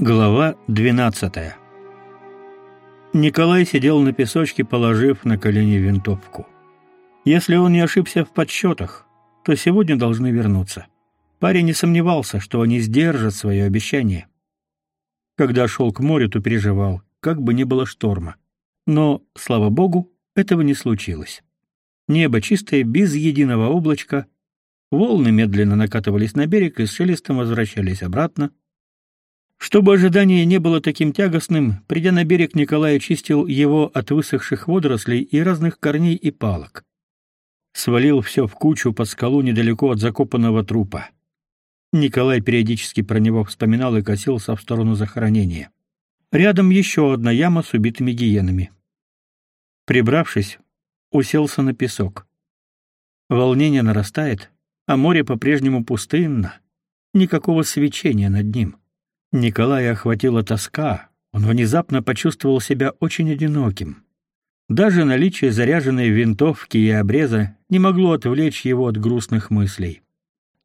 Глава 12. Николай сидел на песочке, положив на колени винтовку. Если он не ошибся в подсчетах, то сегодня должны вернуться. Парень не сомневался, что они сдержат свое обещание. Когда шел к морю, то переживал, как бы ни было шторма. Но, слава богу, этого не случилось. Небо чистое, без единого облачка. Волны медленно накатывались на берег и с шелестом возвращались обратно. Чтобы ожидание не было таким тягостным, придя на берег, Николай очистил его от высохших водорослей и разных корней и палок. Свалил все в кучу под скалу недалеко от закопанного трупа. Николай периодически про него вспоминал и косился в сторону захоронения. Рядом еще одна яма с убитыми гиенами. Прибравшись, уселся на песок. Волнение нарастает, а море по-прежнему пустынно. Никакого свечения над ним. Николая охватила тоска. Он внезапно почувствовал себя очень одиноким. Даже наличие заряженной винтовки и обреза не могло отвлечь его от грустных мыслей.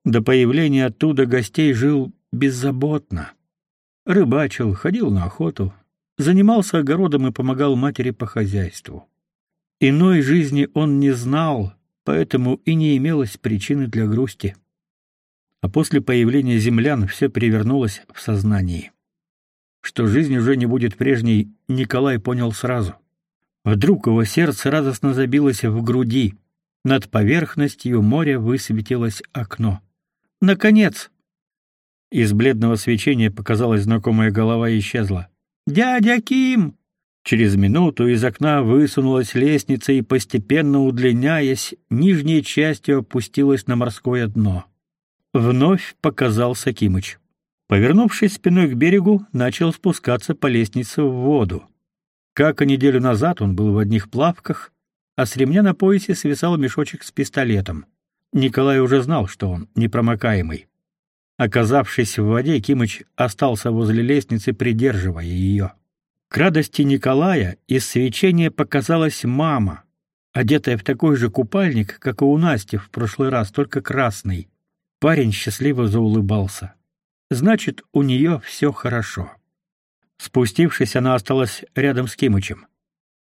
До появления оттуда гостей жил беззаботно. Рыбачил, ходил на охоту, занимался огородом и помогал матери по хозяйству. Иной жизни он не знал, поэтому и не имелось причины для грусти а после появления землян все перевернулось в сознании. Что жизнь уже не будет прежней, Николай понял сразу. Вдруг его сердце радостно забилось в груди. Над поверхностью моря высветилось окно. Наконец! Из бледного свечения показалась знакомая голова и исчезла. «Дядя Ким!» Через минуту из окна высунулась лестница и, постепенно удлиняясь, нижней частью опустилась на морское дно. Вновь показался Кимыч. Повернувшись спиной к берегу, начал спускаться по лестнице в воду. Как и неделю назад он был в одних плавках, а с ремня на поясе свисал мешочек с пистолетом. Николай уже знал, что он непромокаемый. Оказавшись в воде, Кимыч остался возле лестницы, придерживая ее. К радости Николая из свечения показалась мама, одетая в такой же купальник, как и у Насти в прошлый раз, только красный. Парень счастливо заулыбался. Значит, у нее все хорошо. Спустившись, она осталась рядом с Кимычем.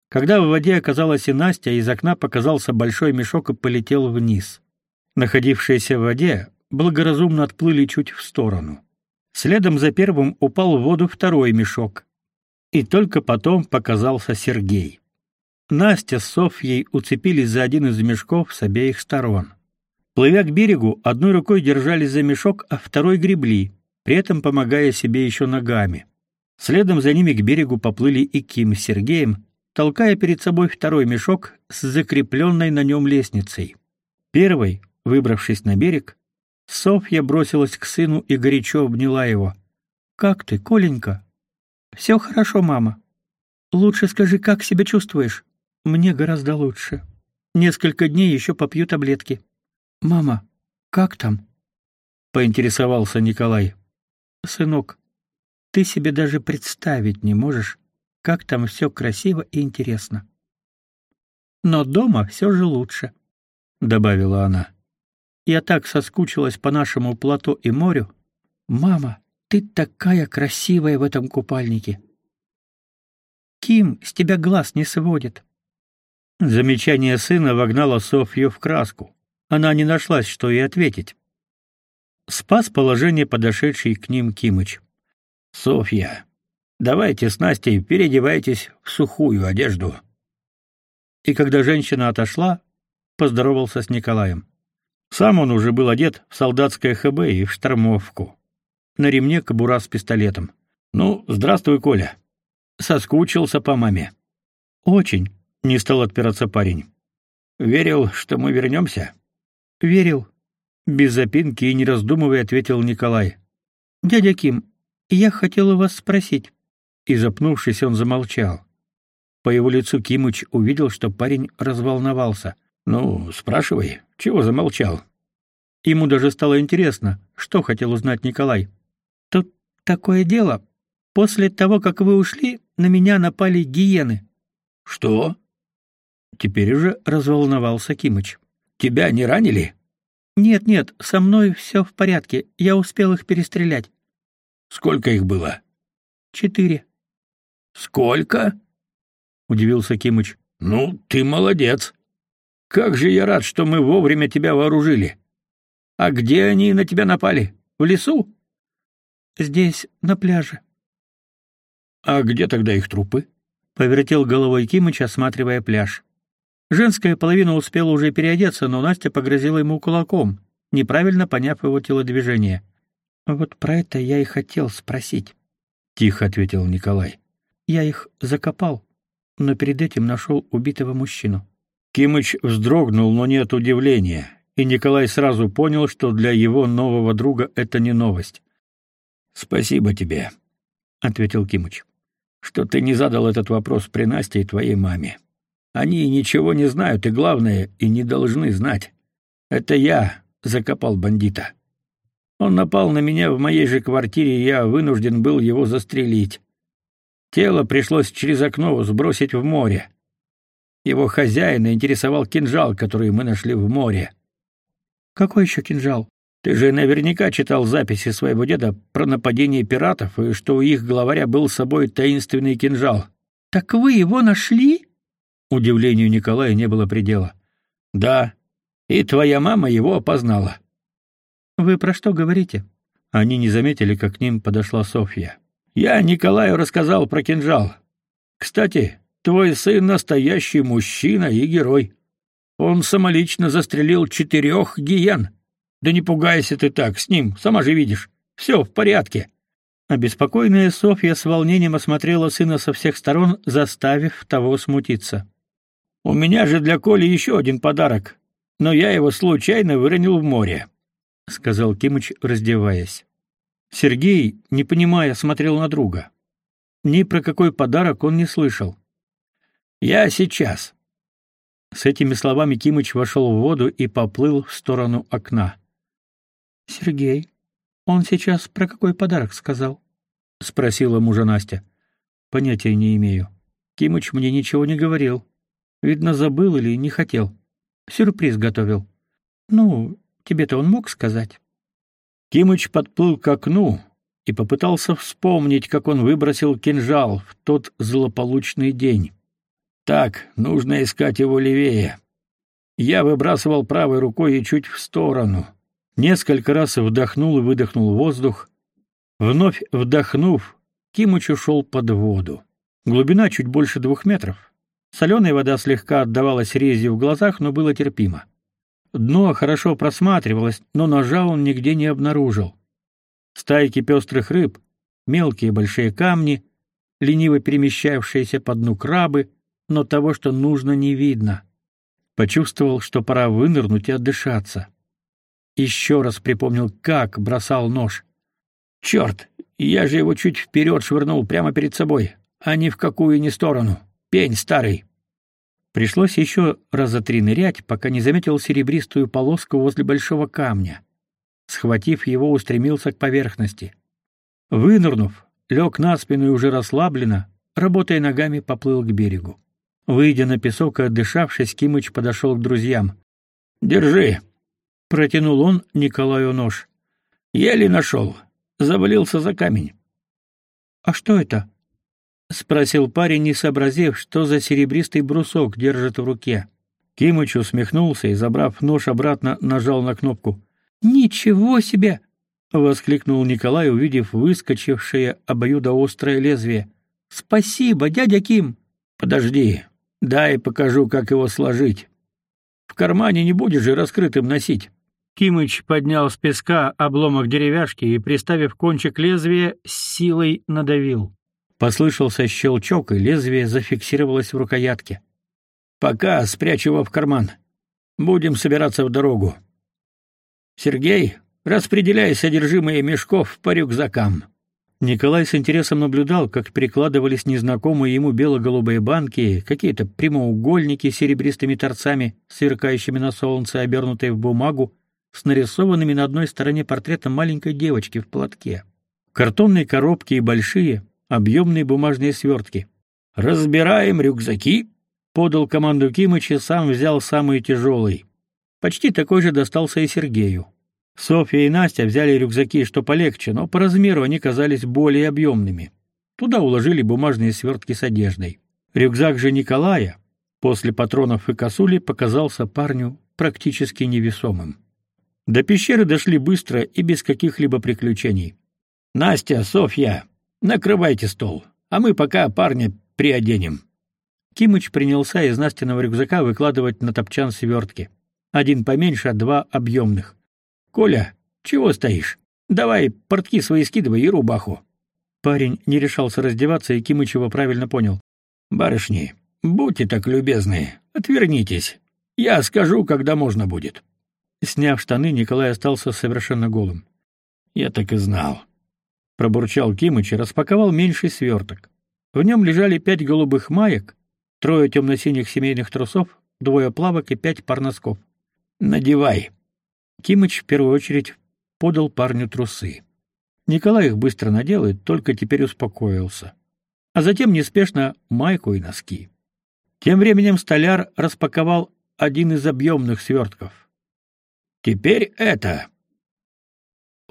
Когда в воде оказалась и Настя, из окна показался большой мешок и полетел вниз. Находившиеся в воде благоразумно отплыли чуть в сторону. Следом за первым упал в воду второй мешок. И только потом показался Сергей. Настя с Софьей уцепились за один из мешков с обеих сторон. Плывя к берегу, одной рукой держались за мешок, а второй гребли, при этом помогая себе еще ногами. Следом за ними к берегу поплыли и Ким с Сергеем, толкая перед собой второй мешок с закрепленной на нем лестницей. Первой, выбравшись на берег, Софья бросилась к сыну и горячо обняла его. «Как ты, Коленька?» «Все хорошо, мама. Лучше скажи, как себя чувствуешь?» «Мне гораздо лучше. Несколько дней еще попью таблетки». Мама, как там? поинтересовался Николай. Сынок, ты себе даже представить не можешь, как там все красиво и интересно. Но дома все же лучше, добавила она. Я так соскучилась по нашему плато и морю. Мама, ты такая красивая в этом купальнике. Ким с тебя глаз не сводит. Замечание сына вогнало Софью в краску. Она не нашлась, что ей ответить. Спас положение подошедший к ним Кимыч. Софья, давайте с Настей переодевайтесь в сухую одежду. И когда женщина отошла, поздоровался с Николаем. Сам он уже был одет в солдатское ХБ и в штормовку. На ремне кобура с пистолетом. Ну, здравствуй, Коля. Соскучился по маме. Очень, не стал отпираться парень. Верил, что мы вернемся?» Верил. Без запинки и не раздумывая ответил Николай. Дядя Ким, я хотел у вас спросить. И запнувшись, он замолчал. По его лицу Кимыч увидел, что парень разволновался. Ну, спрашивай, чего замолчал? Ему даже стало интересно, что хотел узнать Николай. Тут такое дело. После того, как вы ушли, на меня напали гиены. Что? Теперь уже разволновался Кимыч. Тебя не ранили? Нет, нет, со мной все в порядке. Я успел их перестрелять. Сколько их было? Четыре. Сколько? удивился Кимыч. Ну, ты молодец. Как же я рад, что мы вовремя тебя вооружили. А где они на тебя напали? В лесу? Здесь, на пляже. А где тогда их трупы? Повертел головой Кимыч, осматривая пляж. Женская половина успела уже переодеться, но Настя погрозила ему кулаком, неправильно поняв его телодвижение. Вот про это я и хотел спросить, тихо ответил Николай. Я их закопал, но перед этим нашел убитого мужчину. Кимыч вздрогнул, но не от удивления, и Николай сразу понял, что для его нового друга это не новость. Спасибо тебе, ответил Кимыч что ты не задал этот вопрос при Насте и твоей маме. Они ничего не знают и главное, и не должны знать. Это я закопал бандита. Он напал на меня в моей же квартире, и я вынужден был его застрелить. Тело пришлось через окно сбросить в море. Его хозяина интересовал кинжал, который мы нашли в море. Какой еще кинжал? Ты же наверняка читал записи своего деда про нападение пиратов и что у их главаря был с собой таинственный кинжал. Так вы его нашли? Удивлению Николая не было предела. Да. И твоя мама его опознала. Вы про что говорите? Они не заметили, как к ним подошла Софья. Я Николаю рассказал про кинжал. Кстати, твой сын настоящий мужчина и герой. Он самолично застрелил четырех гиен. Да не пугайся ты так, с ним, сама же видишь. Все в порядке. Обеспокоенная Софья с волнением осмотрела сына со всех сторон, заставив того смутиться. У меня же для Коли еще один подарок, но я его случайно выронил в море, сказал Кимыч, раздеваясь. Сергей, не понимая, смотрел на друга. Ни про какой подарок он не слышал. Я сейчас. С этими словами Кимыч вошел в воду и поплыл в сторону окна. Сергей, он сейчас про какой подарок сказал? спросила мужа Настя. Понятия не имею. Кимыч мне ничего не говорил. Видно, забыл или не хотел. Сюрприз готовил. Ну, тебе-то он мог сказать. Кимыч подплыл к окну и попытался вспомнить, как он выбросил кинжал в тот злополучный день. Так, нужно искать его левее. Я выбрасывал правой рукой и чуть в сторону. Несколько раз вдохнул и выдохнул воздух. Вновь вдохнув, Кимыч ушел под воду. Глубина чуть больше двух метров. Соленая вода слегка отдавалась резью в глазах, но было терпимо. Дно хорошо просматривалось, но ножа он нигде не обнаружил. Стайки пестрых рыб, мелкие большие камни, лениво перемещавшиеся по дну крабы, но того, что нужно, не видно. Почувствовал, что пора вынырнуть и отдышаться. Еще раз припомнил, как бросал нож. Черт, я же его чуть вперед швырнул прямо перед собой, а ни в какую ни сторону. Пень старый. Пришлось еще раза три нырять, пока не заметил серебристую полоску возле большого камня. Схватив его, устремился к поверхности. Вынырнув, лег на спину и уже расслабленно, работая ногами, поплыл к берегу. Выйдя на песок и отдышавшись, Кимыч подошел к друзьям. «Держи!» Протянул он Николаю нож. Еле нашел. Завалился за камень. А что это? Спросил парень, не сообразив, что за серебристый брусок держит в руке. Кимыч усмехнулся и, забрав нож обратно, нажал на кнопку. Ничего себе, воскликнул Николай, увидев выскочившее обоюдоострое лезвие. Спасибо, дядя Ким. Подожди, дай покажу, как его сложить. В кармане не будешь же раскрытым носить. Кимыч поднял с песка обломок деревяшки и, приставив кончик лезвия, силой надавил. Послышался щелчок, и лезвие зафиксировалось в рукоятке. «Пока спрячь его в карман. Будем собираться в дорогу. Сергей, распределяй содержимое мешков по рюкзакам». Николай с интересом наблюдал, как перекладывались незнакомые ему бело-голубые банки, какие-то прямоугольники с серебристыми торцами, сверкающими на солнце, обернутые в бумагу, с нарисованными на одной стороне портретом маленькой девочки в платке. Картонные коробки и большие, объемные бумажные свертки. «Разбираем рюкзаки», — подал команду Кимыч и сам взял самый тяжелый. Почти такой же достался и Сергею. Софья и Настя взяли рюкзаки, что полегче, но по размеру они казались более объемными. Туда уложили бумажные свертки с одеждой. Рюкзак же Николая после патронов и косули показался парню практически невесомым. До пещеры дошли быстро и без каких-либо приключений. Настя, Софья, накрывайте стол, а мы пока парня приоденем. Кимыч принялся из Настиного рюкзака выкладывать на топчан свертки. Один поменьше, а два объемных. Коля, чего стоишь? Давай портки свои скидывай и рубаху. Парень не решался раздеваться, и Кимыч его правильно понял. Барышни, будьте так любезны, отвернитесь. Я скажу, когда можно будет. Сняв штаны, Николай остался совершенно голым. Я так и знал, пробурчал Кимыч и распаковал меньший сверток. В нем лежали пять голубых маек, трое темно-синих семейных трусов, двое плавок и пять пар носков. Надевай. Кимыч в первую очередь подал парню трусы. Николай их быстро надел и только теперь успокоился. А затем неспешно майку и носки. Тем временем столяр распаковал один из объемных свертков. Теперь это.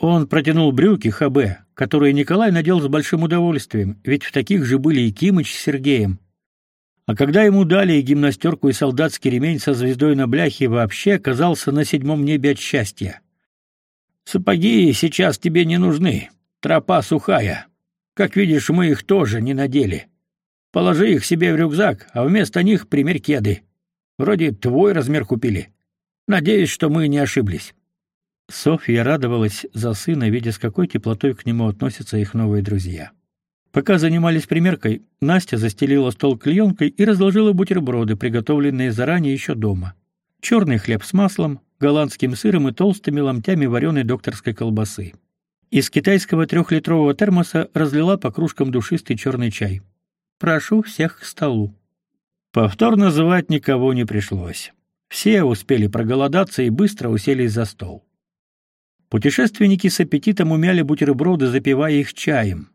Он протянул брюки ХБ, которые Николай надел с большим удовольствием, ведь в таких же были и Кимыч с Сергеем. А когда ему дали и гимнастерку, и солдатский ремень со звездой на бляхе, вообще оказался на седьмом небе от счастья. Сапоги сейчас тебе не нужны. Тропа сухая. Как видишь, мы их тоже не надели. Положи их себе в рюкзак, а вместо них примерь кеды. Вроде твой размер купили. Надеюсь, что мы не ошиблись. Софья радовалась за сына, видя, с какой теплотой к нему относятся их новые друзья. Пока занимались примеркой, Настя застелила стол клеенкой и разложила бутерброды, приготовленные заранее еще дома. Черный хлеб с маслом, голландским сыром и толстыми ломтями вареной докторской колбасы. Из китайского трехлитрового термоса разлила по кружкам душистый черный чай. «Прошу всех к столу». Повторно звать никого не пришлось. Все успели проголодаться и быстро уселись за стол. Путешественники с аппетитом умяли бутерброды, запивая их чаем.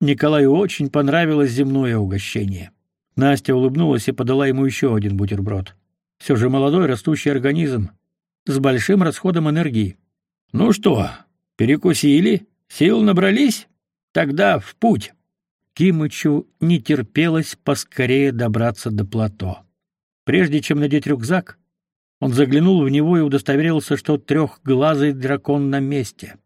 Николаю очень понравилось земное угощение. Настя улыбнулась и подала ему еще один бутерброд. Все же молодой растущий организм с большим расходом энергии. Ну что, перекусили? Сил набрались? Тогда в путь. Кимычу не терпелось поскорее добраться до плато. Прежде чем надеть рюкзак, он заглянул в него и удостоверился, что трехглазый дракон на месте.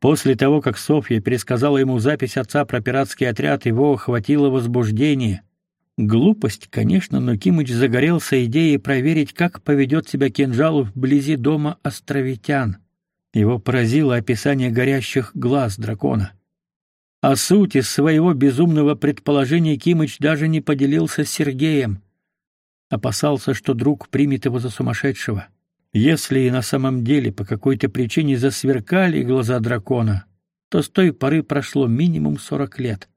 После того, как Софья пересказала ему запись отца про пиратский отряд, его охватило возбуждение. Глупость, конечно, но Кимыч загорелся идеей проверить, как поведет себя кинжал вблизи дома островитян. Его поразило описание горящих глаз дракона. О сути своего безумного предположения Кимыч даже не поделился с Сергеем. Опасался, что друг примет его за сумасшедшего. Если и на самом деле по какой-то причине засверкали глаза дракона, то с той поры прошло минимум сорок лет.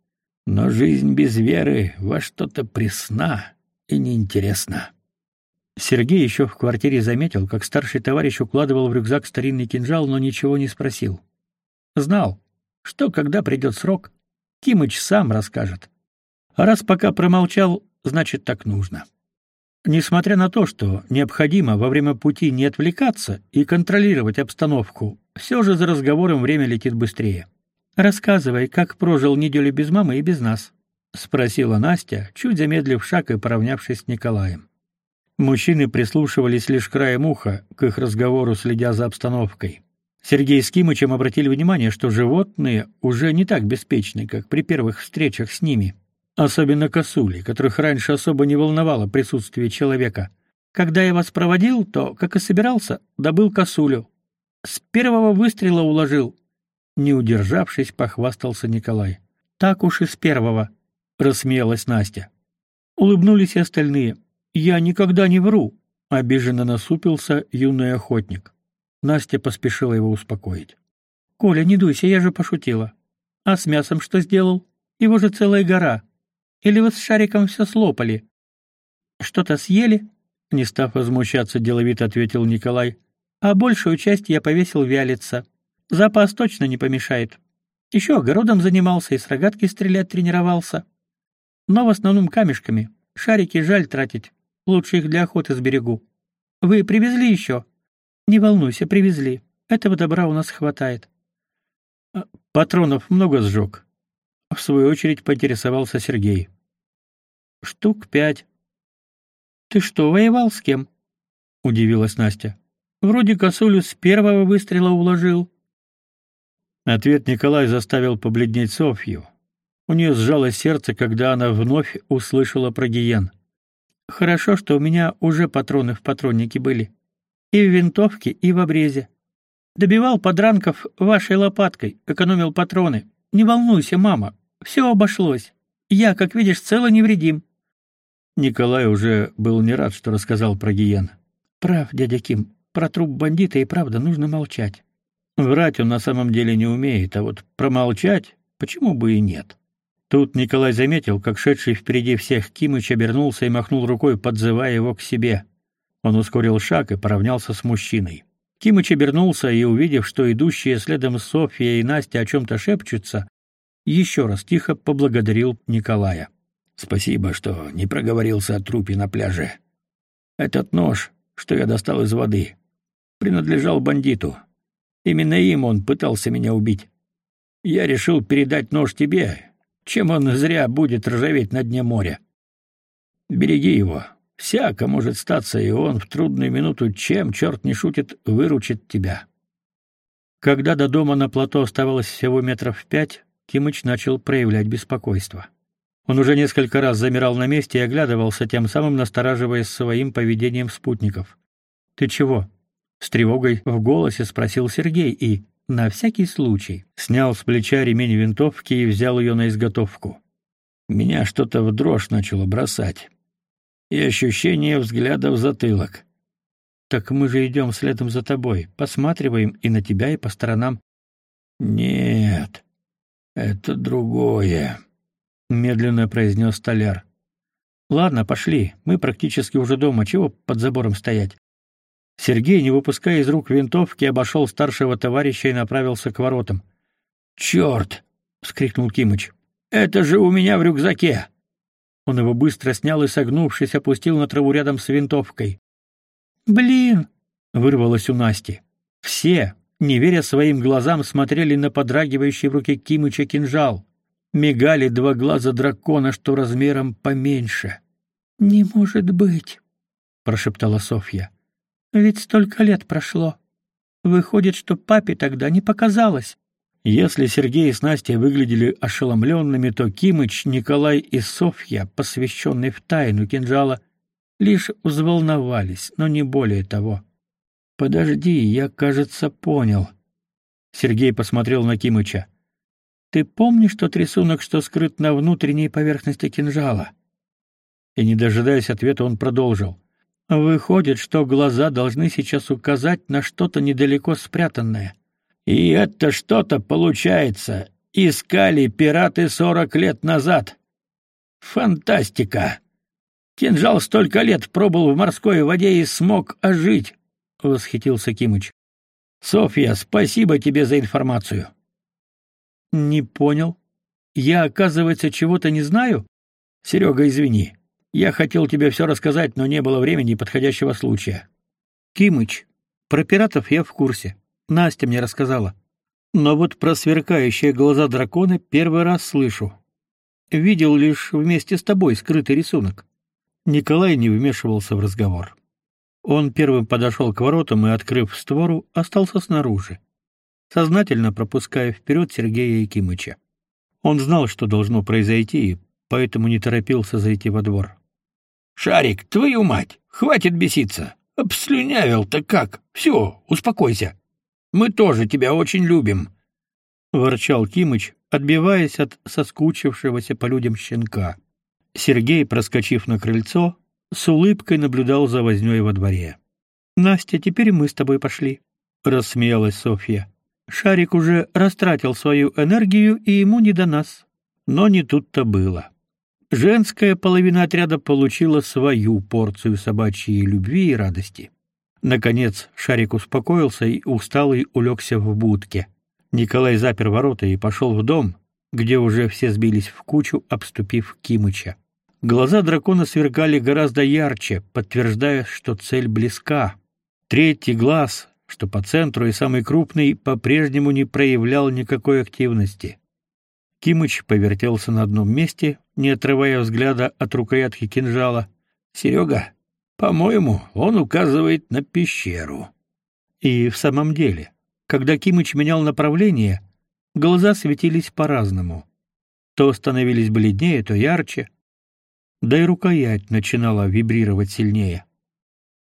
Но жизнь без веры во что-то пресна и неинтересна. Сергей еще в квартире заметил, как старший товарищ укладывал в рюкзак старинный кинжал, но ничего не спросил. Знал, что когда придет срок, Кимыч сам расскажет. А раз пока промолчал, значит так нужно. Несмотря на то, что необходимо во время пути не отвлекаться и контролировать обстановку, все же за разговором время летит быстрее. Рассказывай, как прожил неделю без мамы и без нас, спросила Настя, чуть замедлив шаг и поравнявшись с Николаем. Мужчины прислушивались лишь краем уха к их разговору, следя за обстановкой. Сергей с Кимычем обратили внимание, что животные уже не так беспечны, как при первых встречах с ними особенно косули, которых раньше особо не волновало присутствие человека. Когда я вас проводил, то, как и собирался, добыл косулю. С первого выстрела уложил. Не удержавшись, похвастался Николай. Так уж и с первого, рассмеялась Настя. Улыбнулись и остальные. Я никогда не вру, обиженно насупился юный охотник. Настя поспешила его успокоить. Коля, не дуйся, я же пошутила. А с мясом что сделал? Его же целая гора. Или вы с шариком все слопали? Что-то съели? Не став возмущаться, деловито ответил Николай. А большую часть я повесил вялиться. Запас точно не помешает. Еще огородом занимался и с рогатки стрелять тренировался. Но в основном камешками. Шарики жаль тратить. Лучше их для охоты сберегу. Вы привезли еще? Не волнуйся, привезли. Этого добра у нас хватает. А, патронов много сжег. В свою очередь поинтересовался Сергей. Штук пять. Ты что, воевал с кем? удивилась Настя. Вроде косулю с первого выстрела уложил. Ответ Николай заставил побледнеть Софью. У нее сжалось сердце, когда она вновь услышала про гиен. Хорошо, что у меня уже патроны в патроннике были. И в винтовке, и в обрезе. Добивал подранков вашей лопаткой, экономил патроны. Не волнуйся, мама, все обошлось. Я, как видишь, цело невредим. Николай уже был не рад, что рассказал про гиен. Прав, дядя Ким, про труп бандита и правда нужно молчать. Врать он на самом деле не умеет, а вот промолчать почему бы и нет. Тут Николай заметил, как шедший впереди всех Кимыч обернулся и махнул рукой, подзывая его к себе. Он ускорил шаг и поравнялся с мужчиной. Кимыч обернулся и, увидев, что идущие следом Софья и Настя о чем-то шепчутся, еще раз тихо поблагодарил Николая. «Спасибо, что не проговорился о трупе на пляже. Этот нож, что я достал из воды, принадлежал бандиту. Именно им он пытался меня убить. Я решил передать нож тебе, чем он зря будет ржаветь на дне моря. Береги его, Всяко может статься, и он в трудную минуту, чем черт не шутит, выручит тебя. Когда до дома на плато оставалось всего метров пять, Кимыч начал проявлять беспокойство. Он уже несколько раз замирал на месте и оглядывался, тем самым настораживая своим поведением спутников. «Ты чего?» — с тревогой в голосе спросил Сергей и, на всякий случай, снял с плеча ремень винтовки и взял ее на изготовку. Меня что-то в дрожь начало бросать и ощущение взгляда в затылок. Так мы же идем следом за тобой, посматриваем и на тебя, и по сторонам. Нет. Это другое, медленно произнес столяр. Ладно, пошли. Мы практически уже дома, чего под забором стоять? Сергей, не выпуская из рук винтовки, обошел старшего товарища и направился к воротам. «Черт!» — вскрикнул Кимыч. «Это же у меня в рюкзаке!» Он его быстро снял и, согнувшись, опустил на траву рядом с винтовкой. «Блин!» — вырвалось у Насти. Все, не веря своим глазам, смотрели на подрагивающий в руке Кимыча кинжал. Мигали два глаза дракона, что размером поменьше. «Не может быть!» — прошептала Софья. «Ведь столько лет прошло. Выходит, что папе тогда не показалось». Если Сергей с Настей выглядели ошеломленными, то Кимыч, Николай и Софья, посвященные в тайну кинжала, лишь взволновались, но не более того. Подожди, я, кажется, понял. Сергей посмотрел на Кимыча. Ты помнишь тот рисунок, что скрыт на внутренней поверхности кинжала? И не дожидаясь ответа, он продолжил: Выходит, что глаза должны сейчас указать на что-то недалеко спрятанное. И это что-то получается. Искали пираты сорок лет назад. Фантастика. Кинжал столько лет пробыл в морской воде и смог ожить, восхитился Кимыч. Софья, спасибо тебе за информацию. Не понял. Я, оказывается, чего-то не знаю? Серега, извини. Я хотел тебе все рассказать, но не было времени и подходящего случая. Кимыч, про пиратов я в курсе. Настя мне рассказала. Но вот про сверкающие глаза дракона первый раз слышу. Видел лишь вместе с тобой скрытый рисунок. Николай не вмешивался в разговор. Он первым подошел к воротам и, открыв створу, остался снаружи, сознательно пропуская вперед Сергея Якимыча. Он знал, что должно произойти, и поэтому не торопился зайти во двор. «Шарик, твою мать! Хватит беситься! Обслюнявил-то как! Все, успокойся!» Мы тоже тебя очень любим, ворчал Кимыч, отбиваясь от соскучившегося по людям щенка. Сергей, проскочив на крыльцо, с улыбкой наблюдал за вознёй во дворе. Настя, теперь мы с тобой пошли, рассмеялась Софья. Шарик уже растратил свою энергию, и ему не до нас. Но не тут-то было. Женская половина отряда получила свою порцию собачьей любви и радости. Наконец Шарик успокоился и усталый улегся в будке. Николай запер ворота и пошел в дом, где уже все сбились в кучу, обступив Кимыча. Глаза дракона сверкали гораздо ярче, подтверждая, что цель близка. Третий глаз, что по центру и самый крупный, по-прежнему не проявлял никакой активности. Кимыч повертелся на одном месте, не отрывая взгляда от рукоятки кинжала. Серега, по-моему, он указывает на пещеру. И в самом деле, когда Кимыч менял направление, глаза светились по-разному. То становились бледнее, то ярче, да и рукоять начинала вибрировать сильнее.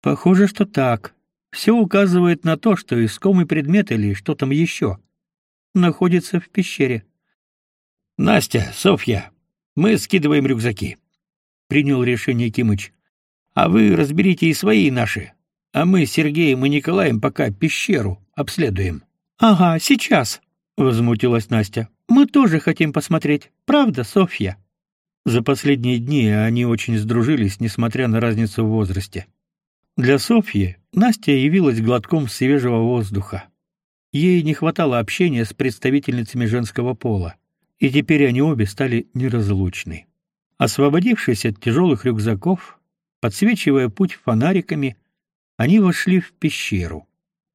Похоже, что так. Все указывает на то, что искомый предмет или что там еще находится в пещере. Настя, Софья, мы скидываем рюкзаки. Принял решение Кимыч. А вы разберите и свои, и наши. А мы с Сергеем и Николаем пока пещеру обследуем. Ага, сейчас, возмутилась Настя. Мы тоже хотим посмотреть. Правда, Софья? За последние дни они очень сдружились, несмотря на разницу в возрасте. Для Софьи Настя явилась глотком свежего воздуха. Ей не хватало общения с представительницами женского пола, и теперь они обе стали неразлучны. Освободившись от тяжелых рюкзаков, подсвечивая путь фонариками, они вошли в пещеру.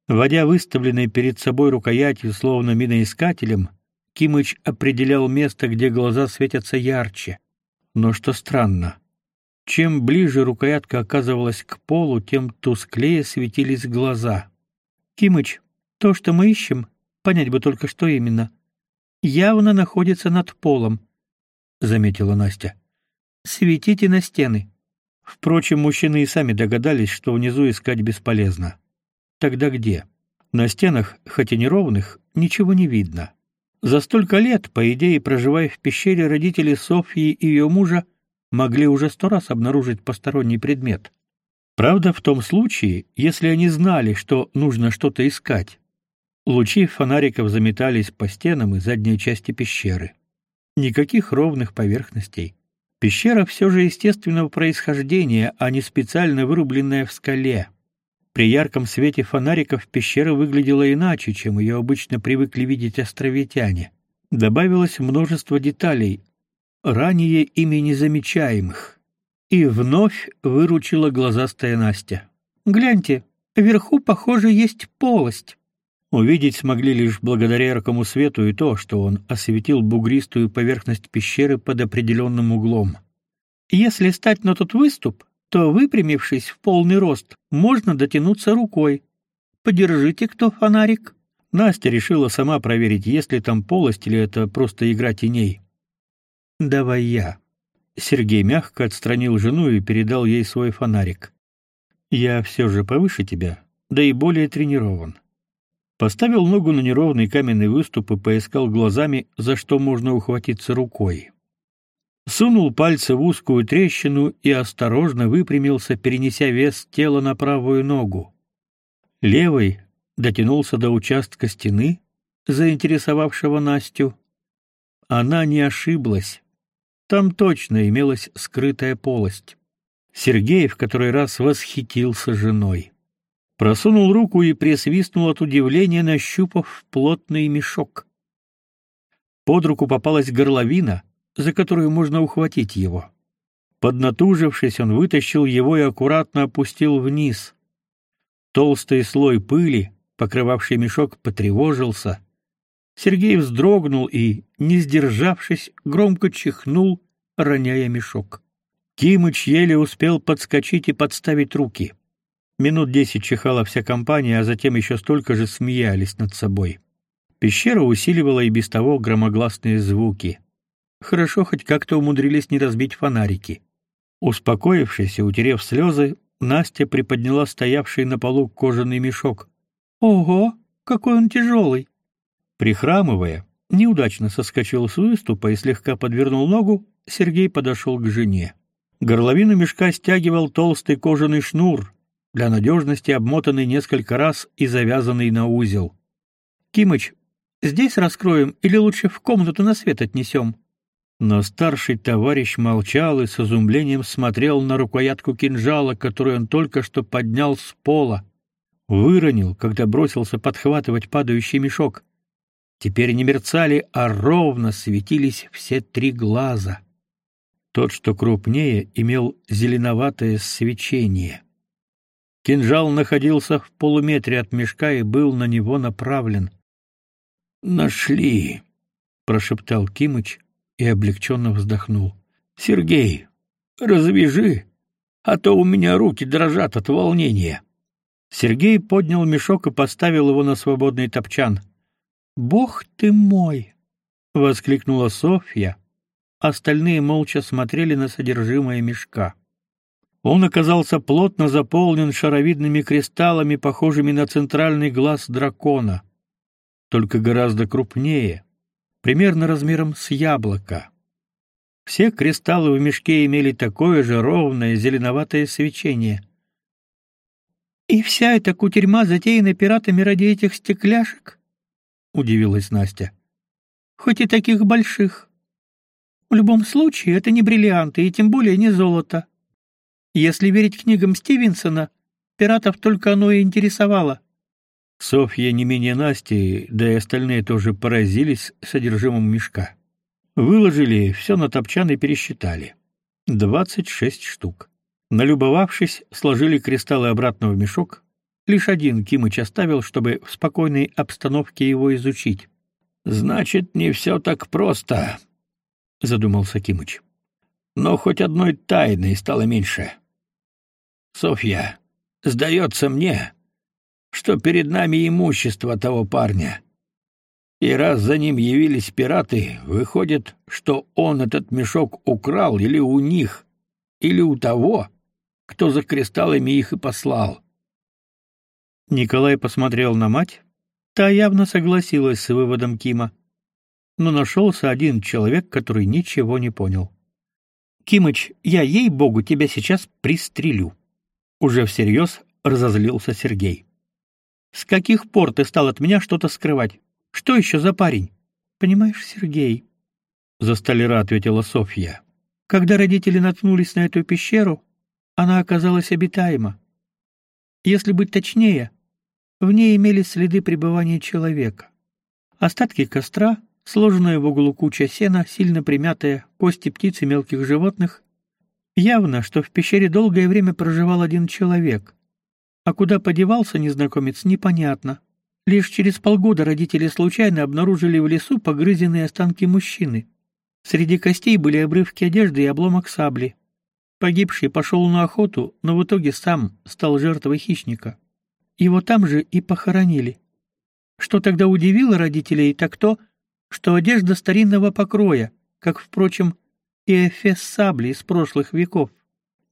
Водя выставленной перед собой рукоятью, словно миноискателем, Кимыч определял место, где глаза светятся ярче. Но что странно, чем ближе рукоятка оказывалась к полу, тем тусклее светились глаза. Кимыч, то, что мы ищем, понять бы только что именно, явно находится над полом, заметила Настя. Светите на стены. Впрочем, мужчины и сами догадались, что внизу искать бесполезно. Тогда где? На стенах, хоть и неровных, ничего не видно. За столько лет, по идее, проживая в пещере, родители Софьи и ее мужа могли уже сто раз обнаружить посторонний предмет. Правда, в том случае, если они знали, что нужно что-то искать. Лучи фонариков заметались по стенам и задней части пещеры. Никаких ровных поверхностей. Пещера все же естественного происхождения, а не специально вырубленная в скале. При ярком свете фонариков пещера выглядела иначе, чем ее обычно привыкли видеть островитяне. Добавилось множество деталей, ранее ими незамечаемых. И вновь выручила глазастая Настя. «Гляньте, вверху, похоже, есть полость». Увидеть смогли лишь благодаря яркому свету и то, что он осветил бугристую поверхность пещеры под определенным углом. Если стать на тот выступ, то, выпрямившись в полный рост, можно дотянуться рукой. Подержите кто фонарик. Настя решила сама проверить, есть ли там полость или это просто игра теней. Давай я. Сергей мягко отстранил жену и передал ей свой фонарик. Я все же повыше тебя, да и более тренирован. Поставил ногу на неровный каменный выступ и поискал глазами, за что можно ухватиться рукой сунул пальцы в узкую трещину и осторожно выпрямился, перенеся вес тела на правую ногу. Левый дотянулся до участка стены, заинтересовавшего Настю. Она не ошиблась. Там точно имелась скрытая полость. Сергей в который раз восхитился женой. Просунул руку и присвистнул от удивления, нащупав плотный мешок. Под руку попалась горловина, за которую можно ухватить его. Поднатужившись, он вытащил его и аккуратно опустил вниз. Толстый слой пыли, покрывавший мешок, потревожился. Сергей вздрогнул и, не сдержавшись, громко чихнул, роняя мешок. Кимыч еле успел подскочить и подставить руки. Минут десять чихала вся компания, а затем еще столько же смеялись над собой. Пещера усиливала и без того громогласные звуки. Хорошо хоть как-то умудрились не разбить фонарики. Успокоившись и утерев слезы, Настя приподняла стоявший на полу кожаный мешок. Ого, какой он тяжелый!» Прихрамывая, неудачно соскочил с выступа и слегка подвернул ногу, Сергей подошел к жене. Горловину мешка стягивал толстый кожаный шнур, для надежности обмотанный несколько раз и завязанный на узел. Кимыч, здесь раскроем или лучше в комнату на свет отнесем?» Но старший товарищ молчал и с изумлением смотрел на рукоятку кинжала, которую он только что поднял с пола. Выронил, когда бросился подхватывать падающий мешок. Теперь не мерцали, а ровно светились все три глаза. Тот, что крупнее, имел зеленоватое свечение. Кинжал находился в полуметре от мешка и был на него направлен. «Нашли!» прошептал Кимыч и облегченно вздохнул. Сергей, развяжи, а то у меня руки дрожат от волнения. Сергей поднял мешок и поставил его на свободный топчан. "Бог ты мой!" воскликнула Софья. Остальные молча смотрели на содержимое мешка. Он оказался плотно заполнен шаровидными кристаллами, похожими на центральный глаз дракона, только гораздо крупнее, примерно размером с яблоко. Все кристаллы в мешке имели такое же ровное зеленоватое свечение. И вся эта кутерьма затеяна пиратами ради этих стекляшек? удивилась Настя. Хоть и таких больших. В любом случае, это не бриллианты и тем более не золото. Если верить книгам Стивенсона, пиратов только оно и интересовало. Софья не менее Насти, да и остальные тоже поразились содержимым мешка. Выложили все на топчан и пересчитали. Двадцать шесть штук. Налюбовавшись, сложили кристаллы обратно в мешок. Лишь один Кимыч оставил, чтобы в спокойной обстановке его изучить. Значит, не все так просто, задумался Кимыч. Но хоть одной тайны стало меньше. Софья, сдается мне, что перед нами имущество того парня. И раз за ним явились пираты, выходит, что он этот мешок украл или у них, или у того, кто за кристаллами их и послал. Николай посмотрел на мать. Та явно согласилась с выводом Кима. Но нашелся один человек, который ничего не понял. Кимыч, я ей-богу тебя сейчас пристрелю. Уже всерьез разозлился Сергей. С каких пор ты стал от меня что-то скрывать? Что еще за парень? Понимаешь, Сергей, за столяра ответила Софья. Когда родители наткнулись на эту пещеру, она оказалась обитаема. Если быть точнее, в ней имелись следы пребывания человека. Остатки костра, сложенная в углу куча сена, сильно примятая, кости птиц и мелких животных. Явно, что в пещере долгое время проживал один человек. А куда подевался незнакомец, непонятно. Лишь через полгода родители случайно обнаружили в лесу погрызенные останки мужчины. Среди костей были обрывки одежды и обломок сабли. Погибший пошел на охоту, но в итоге сам стал жертвой хищника. Его там же и похоронили. Что тогда удивило родителей, так то, что одежда старинного покроя, как, впрочем, и эфес сабли из прошлых веков.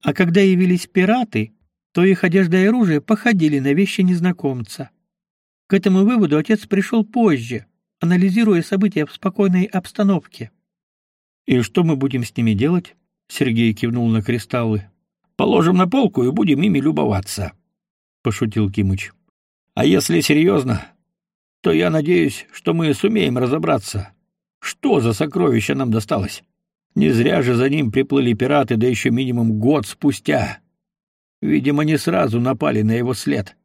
А когда явились пираты, то их одежда и оружие походили на вещи незнакомца. К этому выводу отец пришел позже, анализируя события в спокойной обстановке. И что мы будем с ними делать? Сергей кивнул на кристаллы. Положим на полку и будем ими любоваться, пошутил Кимыч. А если серьезно, то я надеюсь, что мы сумеем разобраться, что за сокровище нам досталось. Не зря же за ним приплыли пираты, да еще минимум год спустя. Видимо, не сразу напали на его след.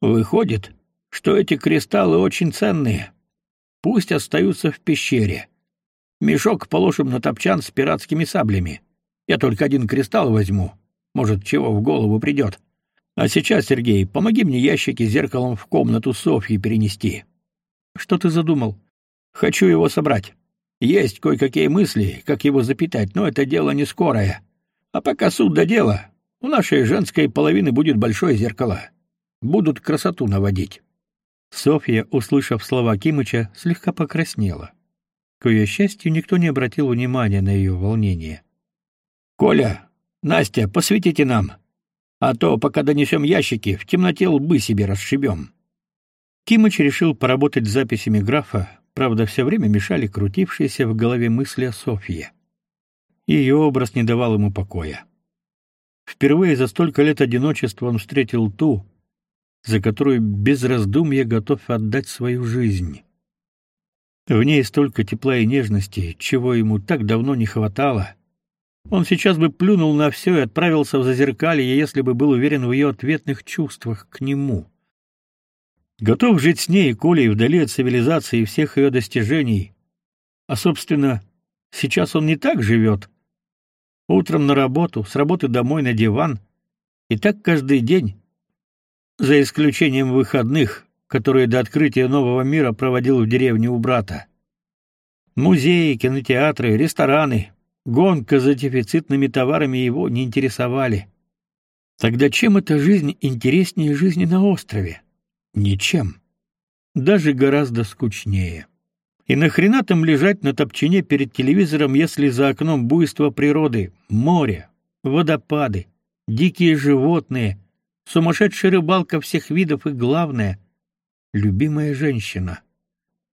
Выходит, что эти кристаллы очень ценные. Пусть остаются в пещере. Мешок положим на топчан с пиратскими саблями. Я только один кристалл возьму. Может, чего в голову придет. А сейчас, Сергей, помоги мне ящики с зеркалом в комнату Софьи перенести. Что ты задумал? Хочу его собрать. Есть кое-какие мысли, как его запитать, но это дело не скорое. А пока суд до дела, у нашей женской половины будет большое зеркало. Будут красоту наводить. Софья, услышав слова Кимыча, слегка покраснела. К ее счастью, никто не обратил внимания на ее волнение. «Коля, Настя, посветите нам, а то, пока донесем ящики, в темноте лбы себе расшибем». Кимыч решил поработать с записями графа, правда, все время мешали крутившиеся в голове мысли о Софье. Ее образ не давал ему покоя. Впервые за столько лет одиночества он встретил ту, за которую без раздумья готов отдать свою жизнь. В ней столько тепла и нежности, чего ему так давно не хватало. Он сейчас бы плюнул на все и отправился в зазеркалье, если бы был уверен в ее ответных чувствах к нему. Готов жить с ней, Колей, вдали от цивилизации и всех ее достижений. А, собственно, сейчас он не так живет. Утром на работу, с работы домой на диван. И так каждый день, за исключением выходных, которые до открытия нового мира проводил в деревне у брата. Музеи, кинотеатры, рестораны, гонка за дефицитными товарами его не интересовали. Тогда чем эта жизнь интереснее жизни на острове? Ничем. Даже гораздо скучнее. И нахрена там лежать на топчине перед телевизором, если за окном буйство природы, море, водопады, дикие животные, сумасшедшая рыбалка всех видов и главное любимая женщина.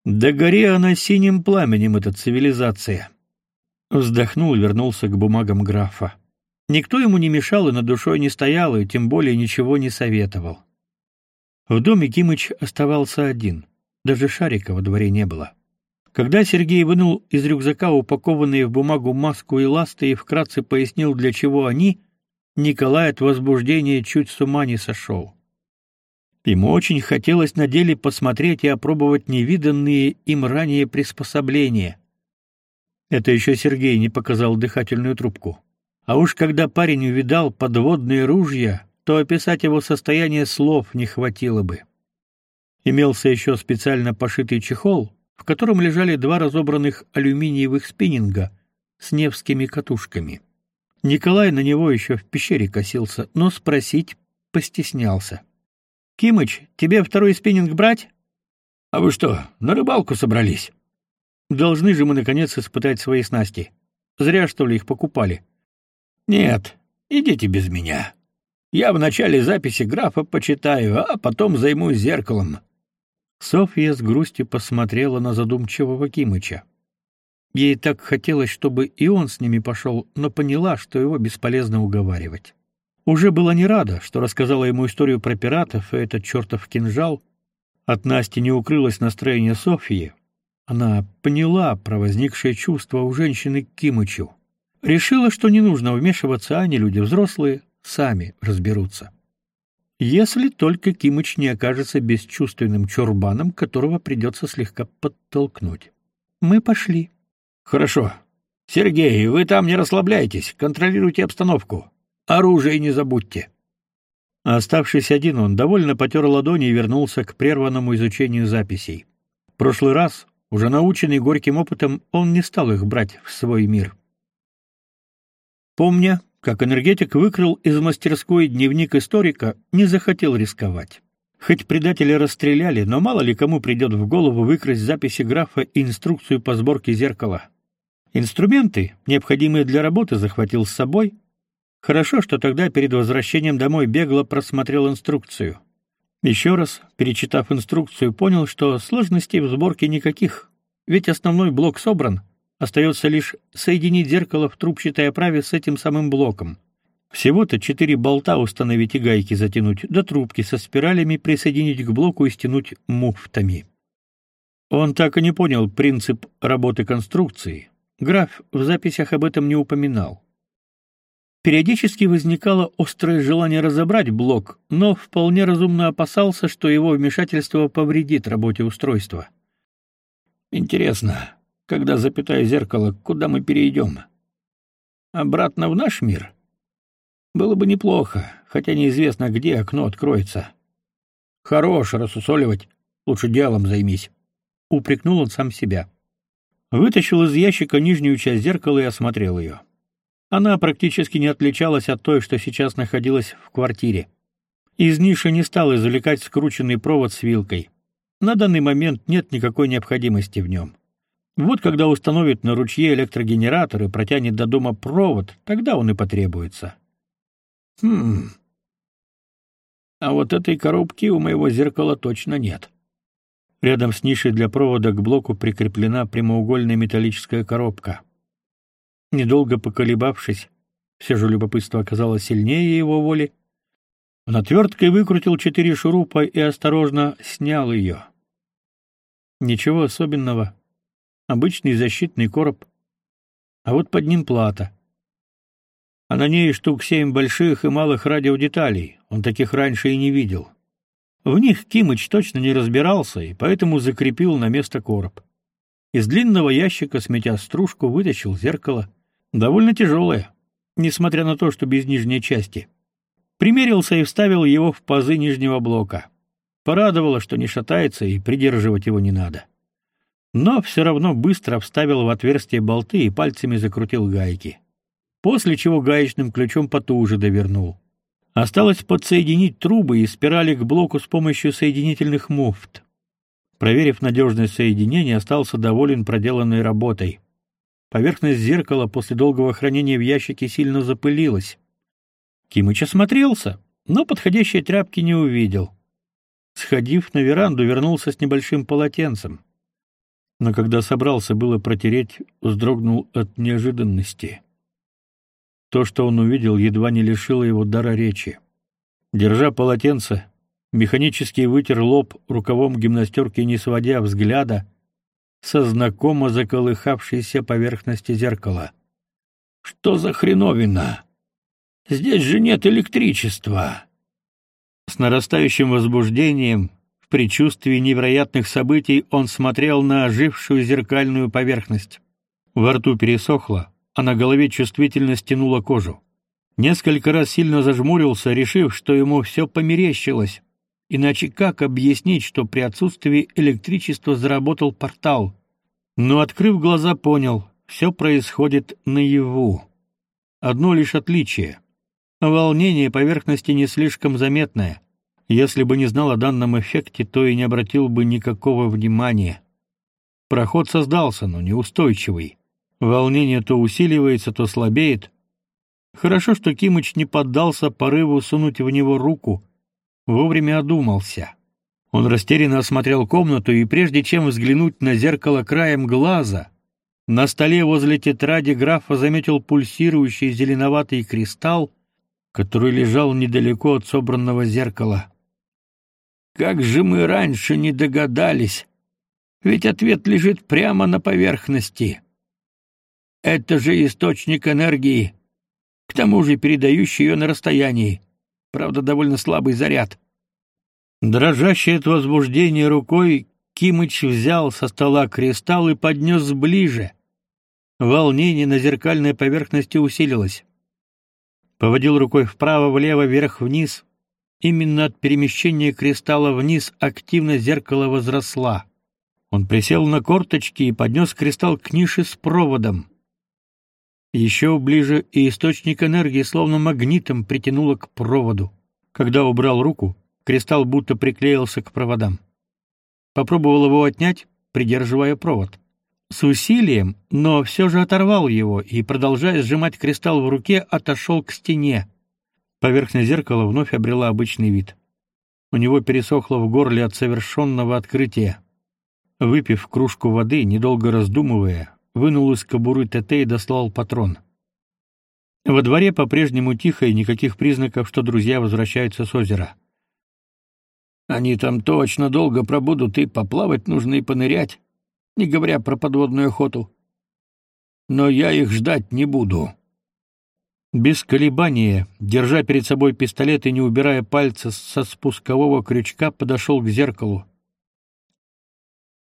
Да гори она синим пламенем эта цивилизация. Вздохнул вернулся к бумагам графа. Никто ему не мешал и над душой не стоял, и тем более ничего не советовал. В доме Кимыч оставался один. Даже шарика во дворе не было. Когда Сергей вынул из рюкзака упакованные в бумагу маску и ласты и вкратце пояснил, для чего они, Николай от возбуждения чуть с ума не сошел. Ему очень хотелось на деле посмотреть и опробовать невиданные им ранее приспособления. Это еще Сергей не показал дыхательную трубку. А уж когда парень увидал подводные ружья, то описать его состояние слов не хватило бы. Имелся еще специально пошитый чехол, в котором лежали два разобранных алюминиевых спиннинга с невскими катушками. Николай на него еще в пещере косился, но спросить постеснялся. Кимыч, тебе второй спиннинг брать? А вы что, на рыбалку собрались? Должны же мы наконец испытать свои снасти. Зря что ли их покупали. Нет, идите без меня. Я в начале записи графа почитаю, а потом займусь зеркалом. Софья с грустью посмотрела на задумчивого Кимыча. Ей так хотелось, чтобы и он с ними пошел, но поняла, что его бесполезно уговаривать. Уже была не рада, что рассказала ему историю про пиратов и этот чертов кинжал. От Насти не укрылось настроение Софьи. Она поняла про возникшее чувство у женщины к Кимычу. Решила, что не нужно вмешиваться, они люди взрослые, сами разберутся. Если только Кимыч не окажется бесчувственным чурбаном, которого придется слегка подтолкнуть. Мы пошли. Хорошо. Сергей, вы там не расслабляйтесь, контролируйте обстановку. Оружие не забудьте. Оставшись один, он довольно потер ладони и вернулся к прерванному изучению записей. В прошлый раз, уже наученный горьким опытом, он не стал их брать в свой мир. Помня, как энергетик выкрал из мастерской дневник историка, не захотел рисковать. Хоть предателя расстреляли, но мало ли кому придет в голову выкрасть записи графа и инструкцию по сборке зеркала. Инструменты, необходимые для работы, захватил с собой. Хорошо, что тогда перед возвращением домой бегло просмотрел инструкцию. Еще раз, перечитав инструкцию, понял, что сложностей в сборке никаких, ведь основной блок собран, Остается лишь соединить зеркало в трубчатой оправе с этим самым блоком. Всего-то четыре болта установить и гайки затянуть, до трубки со спиралями присоединить к блоку и стянуть муфтами. Он так и не понял принцип работы конструкции. Граф в записях об этом не упоминал. Периодически возникало острое желание разобрать блок, но вполне разумно опасался, что его вмешательство повредит работе устройства. Интересно, когда запятая зеркало, куда мы перейдем? Обратно в наш мир? Было бы неплохо, хотя неизвестно, где окно откроется. Хорош рассусоливать, лучше делом займись. Упрекнул он сам себя. Вытащил из ящика нижнюю часть зеркала и осмотрел ее. Она практически не отличалась от той, что сейчас находилась в квартире. Из ниши не стал извлекать скрученный провод с вилкой. На данный момент нет никакой необходимости в нем. Вот когда установит на ручье электрогенератор и протянет до дома провод, тогда он и потребуется. Хм. А вот этой коробки у моего зеркала точно нет. Рядом с нишей для провода к блоку прикреплена прямоугольная металлическая коробка. Недолго поколебавшись, все же любопытство оказалось сильнее его воли, он отверткой выкрутил четыре шурупа и осторожно снял ее. Ничего особенного, обычный защитный короб, а вот под ним плата. А на ней штук семь больших и малых радиодеталей, он таких раньше и не видел. В них Кимыч точно не разбирался и поэтому закрепил на место короб. Из длинного ящика, сметя стружку, вытащил зеркало, довольно тяжелое, несмотря на то, что без нижней части. Примерился и вставил его в пазы нижнего блока. Порадовало, что не шатается и придерживать его не надо. Но все равно быстро вставил в отверстие болты и пальцами закрутил гайки. После чего гаечным ключом потуже довернул. Осталось подсоединить трубы и спирали к блоку с помощью соединительных муфт. Проверив надежность соединения, остался доволен проделанной работой. Поверхность зеркала после долгого хранения в ящике сильно запылилась. Кимыч осмотрелся, но подходящей тряпки не увидел. Сходив на веранду, вернулся с небольшим полотенцем. Но когда собрался было протереть, вздрогнул от неожиданности. То, что он увидел, едва не лишило его дара речи. Держа полотенце, механически вытер лоб рукавом гимнастерки, не сводя взгляда со знакомо заколыхавшейся поверхности зеркала. Что за хреновина? Здесь же нет электричества. С нарастающим возбуждением, в предчувствии невероятных событий, он смотрел на ожившую зеркальную поверхность. Во рту пересохло, а на голове чувствительно стянуло кожу. Несколько раз сильно зажмурился, решив, что ему все померещилось. Иначе как объяснить, что при отсутствии электричества заработал портал? Но открыв глаза, понял, все происходит наяву. Одно лишь отличие. Волнение поверхности не слишком заметное. Если бы не знал о данном эффекте, то и не обратил бы никакого внимания. Проход создался, но неустойчивый. Волнение то усиливается, то слабеет. Хорошо, что Кимыч не поддался порыву сунуть в него руку, вовремя одумался. Он растерянно осмотрел комнату и прежде чем взглянуть на зеркало краем глаза, на столе возле тетради графа заметил пульсирующий зеленоватый кристалл, который лежал недалеко от собранного зеркала. Как же мы раньше не догадались? Ведь ответ лежит прямо на поверхности. Это же источник энергии, к тому же передающий ее на расстоянии. Правда, довольно слабый заряд. Дрожащей от возбуждения рукой Кимыч взял со стола кристалл и поднес ближе. Волнение на зеркальной поверхности усилилось. Поводил рукой вправо-влево, вверх-вниз. Именно от перемещения кристалла вниз активность зеркала возросла. Он присел на корточки и поднес кристалл к нише с проводом. Еще ближе и источник энергии словно магнитом притянуло к проводу. Когда убрал руку, кристалл будто приклеился к проводам. Попробовал его отнять, придерживая провод. С усилием, но все же оторвал его и, продолжая сжимать кристалл в руке, отошел к стене. Поверхность зеркала вновь обрела обычный вид. У него пересохло в горле от совершенного открытия. Выпив кружку воды, недолго раздумывая, вынул из кобуры ТТ и достал патрон. Во дворе по-прежнему тихо и никаких признаков, что друзья возвращаются с озера. Они там точно долго пробудут, и поплавать нужно и понырять, не говоря про подводную охоту. Но я их ждать не буду. Без колебания, держа перед собой пистолет и не убирая пальца со спускового крючка, подошел к зеркалу.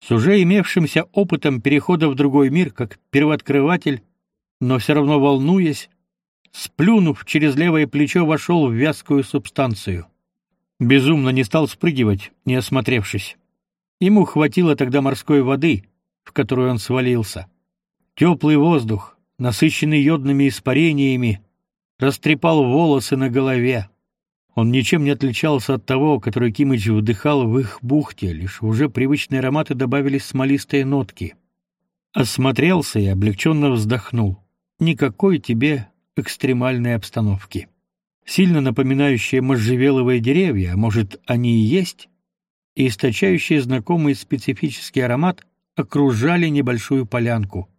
С уже имевшимся опытом перехода в другой мир, как первооткрыватель, но все равно волнуясь, сплюнув через левое плечо, вошел в вязкую субстанцию. Безумно не стал спрыгивать, не осмотревшись. Ему хватило тогда морской воды, в которую он свалился. Теплый воздух, насыщенный йодными испарениями, растрепал волосы на голове. Он ничем не отличался от того, который Кимыч вдыхал в их бухте, лишь уже привычные ароматы добавились смолистые нотки. Осмотрелся и облегченно вздохнул. Никакой тебе экстремальной обстановки. Сильно напоминающие можжевеловые деревья, а может, они и есть, и источающие знакомый специфический аромат окружали небольшую полянку.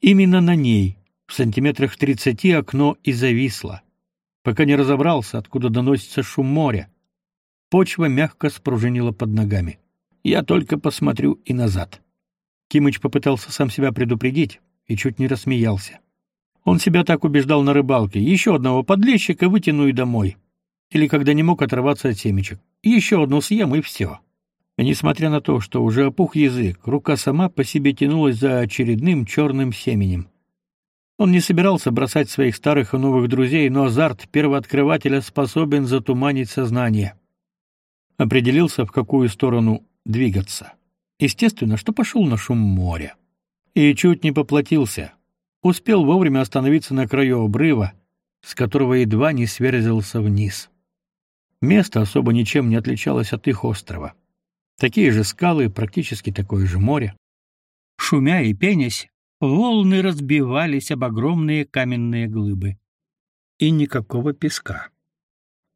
Именно на ней, в сантиметрах тридцати, окно и зависло пока не разобрался, откуда доносится шум моря. Почва мягко спружинила под ногами. Я только посмотрю и назад. Кимыч попытался сам себя предупредить и чуть не рассмеялся. Он себя так убеждал на рыбалке: еще одного подлещика вытяну и домой. Или когда не мог оторваться от семечек. Еще одну съем и все. И несмотря на то, что уже опух язык, рука сама по себе тянулась за очередным черным семенем. Он не собирался бросать своих старых и новых друзей, но азарт первооткрывателя способен затуманить сознание. Определился, в какую сторону двигаться. Естественно, что пошел на шум моря. И чуть не поплатился. Успел вовремя остановиться на краю обрыва, с которого едва не сверзился вниз. Место особо ничем не отличалось от их острова. Такие же скалы, практически такое же море. Шумя и пенясь, волны разбивались об огромные каменные глыбы. И никакого песка.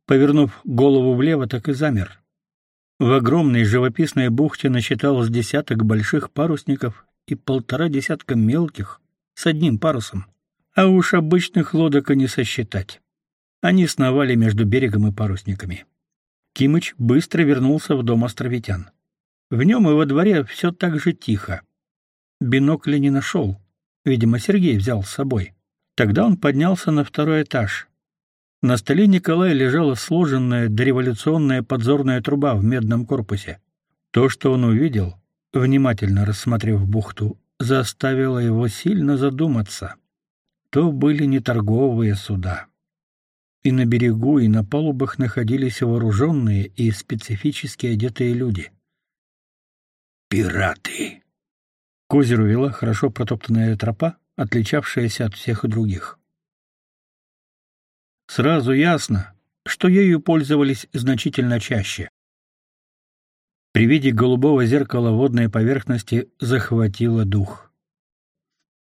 Повернув голову влево, так и замер. В огромной живописной бухте насчиталось десяток больших парусников и полтора десятка мелких с одним парусом. А уж обычных лодок и не сосчитать. Они сновали между берегом и парусниками. Кимыч быстро вернулся в дом островитян. В нем и во дворе все так же тихо. Бинокля не нашел. Видимо, Сергей взял с собой. Тогда он поднялся на второй этаж. На столе Николая лежала сложенная дореволюционная подзорная труба в медном корпусе. То, что он увидел, внимательно рассмотрев бухту, заставило его сильно задуматься. То были не торговые суда. И на берегу, и на палубах находились вооруженные и специфически одетые люди. Пираты. К озеру вела хорошо протоптанная тропа, отличавшаяся от всех других. Сразу ясно, что ею пользовались значительно чаще. При виде голубого зеркала водной поверхности захватило дух.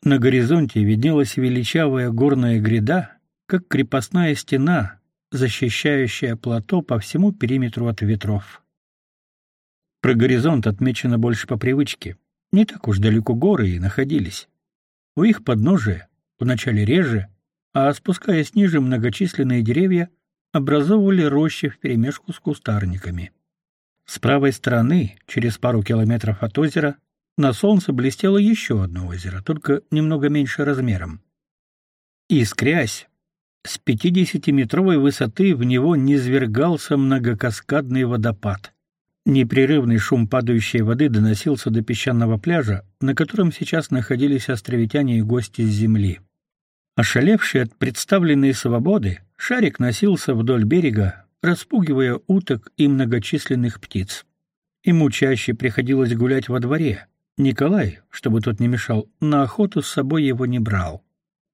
На горизонте виднелась величавая горная гряда, как крепостная стена, защищающая плато по всему периметру от ветров. Про горизонт отмечено больше по привычке. Не так уж далеко горы и находились. У их подножия, вначале реже, а спускаясь ниже многочисленные деревья образовывали рощи вперемешку с кустарниками. С правой стороны, через пару километров от озера, на солнце блестело еще одно озеро, только немного меньше размером. Искрясь, с пятидесятиметровой высоты в него низвергался многокаскадный водопад. Непрерывный шум падающей воды доносился до песчаного пляжа, на котором сейчас находились островитяне и гости с земли. Ошалевший от представленной свободы, шарик носился вдоль берега, распугивая уток и многочисленных птиц. Ему чаще приходилось гулять во дворе. Николай, чтобы тот не мешал, на охоту с собой его не брал.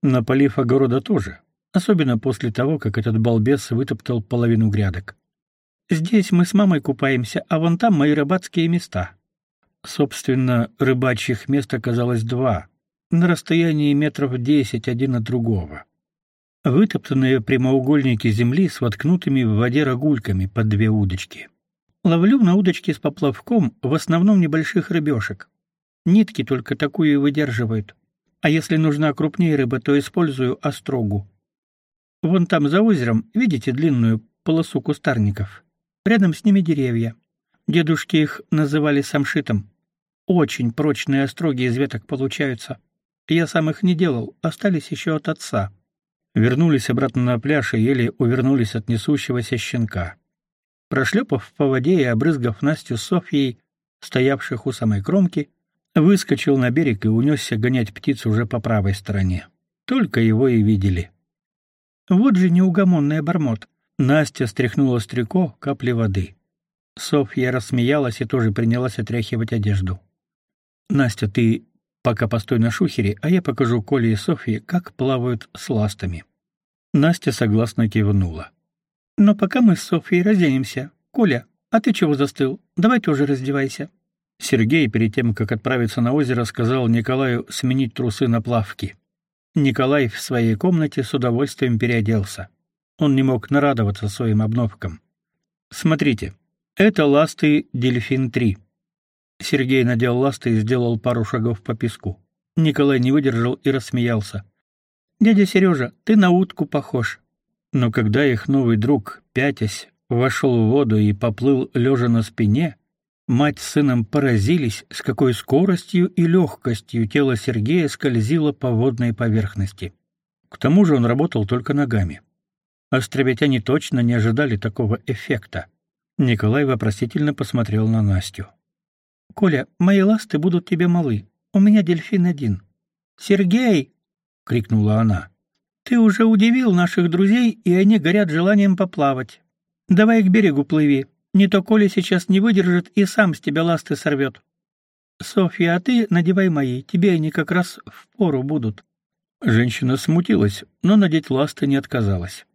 На полив огорода тоже, особенно после того, как этот балбес вытоптал половину грядок. Здесь мы с мамой купаемся, а вон там мои рыбацкие места. Собственно, рыбачьих мест оказалось два, на расстоянии метров десять один от другого. Вытоптанные прямоугольники земли с воткнутыми в воде рогульками под две удочки. Ловлю на удочке с поплавком в основном небольших рыбешек. Нитки только такую и выдерживают. А если нужна крупнее рыба, то использую острогу. Вон там за озером, видите длинную полосу кустарников? Рядом с ними деревья. Дедушки их называли самшитом. Очень прочные остроги из веток получаются. Я сам их не делал, остались еще от отца. Вернулись обратно на пляж и еле увернулись от несущегося щенка. Прошлепав по воде и обрызгав Настю с Софьей, стоявших у самой кромки, выскочил на берег и унесся гонять птицу уже по правой стороне. Только его и видели. Вот же неугомонный обормот. Настя стряхнула с трико капли воды. Софья рассмеялась и тоже принялась отряхивать одежду. Настя, ты Пока постой на шухере, а я покажу Коле и Софье, как плавают с ластами. Настя согласно кивнула. Но пока мы с Софьей разденемся. Коля, а ты чего застыл? Давай тоже раздевайся. Сергей перед тем, как отправиться на озеро, сказал Николаю сменить трусы на плавки. Николай в своей комнате с удовольствием переоделся. Он не мог нарадоваться своим обновкам. Смотрите, это ласты Дельфин-3. Сергей надел ласты и сделал пару шагов по песку. Николай не выдержал и рассмеялся. Дядя Сережа, ты на утку похож. Но когда их новый друг, пятясь, вошел в воду и поплыл лежа на спине, мать с сыном поразились, с какой скоростью и легкостью тело Сергея скользило по водной поверхности. К тому же он работал только ногами. Островитяне точно не ожидали такого эффекта. Николай вопросительно посмотрел на Настю. Коля, мои ласты будут тебе малы. У меня дельфин один. Сергей, крикнула она. Ты уже удивил наших друзей, и они горят желанием поплавать. Давай к берегу плыви. Не то Коля сейчас не выдержит и сам с тебя ласты сорвет». Софья, а ты надевай мои, тебе они как раз в пору будут. Женщина смутилась, но надеть ласты не отказалась.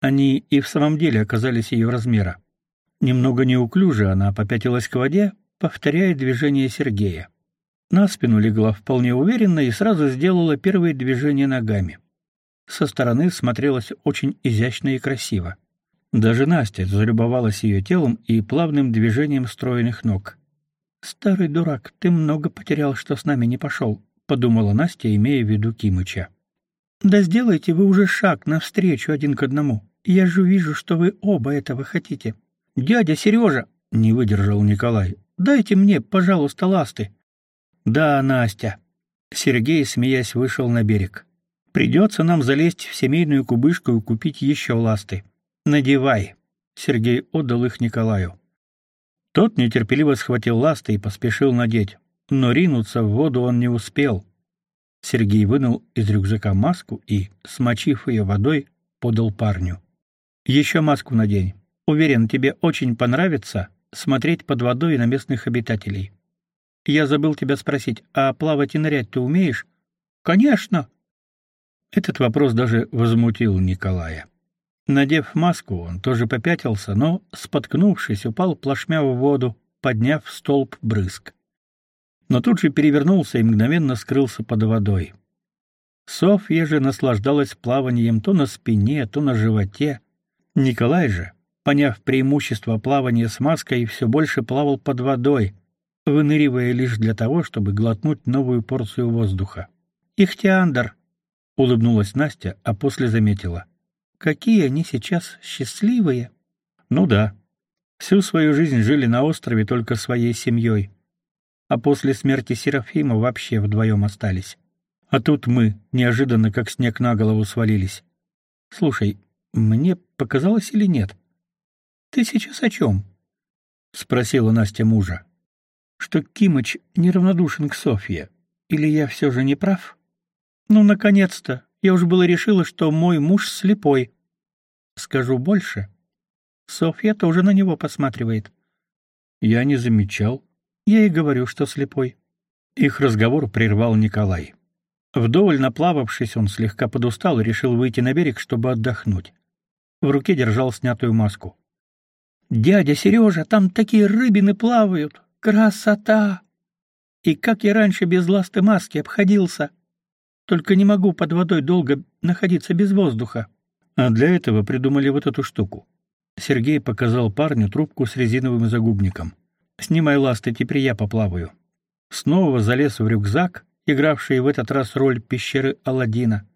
Они и в самом деле оказались ее размера. Немного неуклюже она попятилась к воде, повторяя движение Сергея. На спину легла вполне уверенно и сразу сделала первые движения ногами. Со стороны смотрелась очень изящно и красиво. Даже Настя залюбовалась ее телом и плавным движением стройных ног. Старый дурак, ты много потерял, что с нами не пошел», — подумала Настя, имея в виду Кимыча. Да сделайте вы уже шаг навстречу один к одному. Я же вижу, что вы оба этого хотите. Дядя Сережа, не выдержал Николай. Дайте мне, пожалуйста, ласты. Да, Настя. Сергей, смеясь, вышел на берег. Придется нам залезть в семейную кубышку и купить еще ласты. Надевай. Сергей отдал их Николаю. Тот нетерпеливо схватил ласты и поспешил надеть, но ринуться в воду он не успел. Сергей вынул из рюкзака маску и, смочив ее водой, подал парню. «Еще маску надень. Уверен, тебе очень понравится смотреть под водой на местных обитателей. Я забыл тебя спросить, а плавать и нырять ты умеешь? Конечно. Этот вопрос даже возмутил Николая. Надев маску, он тоже попятился, но, споткнувшись, упал плашмя в воду, подняв столб брызг. Но тут же перевернулся и мгновенно скрылся под водой. Софья же наслаждалась плаванием то на спине, то на животе. Николай же, поняв преимущество плавания с маской, все больше плавал под водой, выныривая лишь для того, чтобы глотнуть новую порцию воздуха. «Ихтиандр!» — улыбнулась Настя, а после заметила. Какие они сейчас счастливые. Ну да. Всю свою жизнь жили на острове только своей семьей. А после смерти Серафима вообще вдвоем остались. А тут мы, неожиданно как снег на голову свалились. Слушай, мне показалось или нет? Ты сейчас о чем? спросила Настя мужа. Что Кимыч неравнодушен к Софье. Или я все же не прав? Ну наконец-то, я уж было решила, что мой муж слепой. Скажу больше. Софья тоже на него посматривает. Я не замечал. Я и говорю, что слепой. Их разговор прервал Николай. Вдоволь наплававшись, он слегка подустал и решил выйти на берег, чтобы отдохнуть. В руке держал снятую маску. «Дядя Сережа, там такие рыбины плавают! Красота! И как я раньше без ласты маски обходился!» Только не могу под водой долго находиться без воздуха. А для этого придумали вот эту штуку. Сергей показал парню трубку с резиновым загубником. Снимай ласты, теперь я поплаваю. Снова залез в рюкзак, игравший в этот раз роль пещеры Аладдина.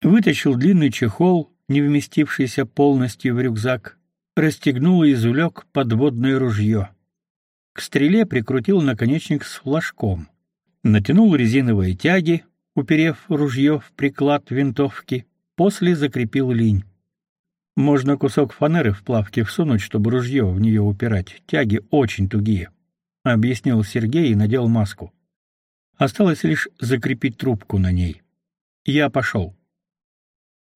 Вытащил длинный чехол, не вместившийся полностью в рюкзак, расстегнул и извлек подводное ружье. К стреле прикрутил наконечник с флажком. Натянул резиновые тяги, уперев ружье в приклад винтовки, после закрепил линь. Можно кусок фанеры в плавке всунуть, чтобы ружье в нее упирать. Тяги очень тугие, объяснил Сергей и надел маску. Осталось лишь закрепить трубку на ней. Я пошел.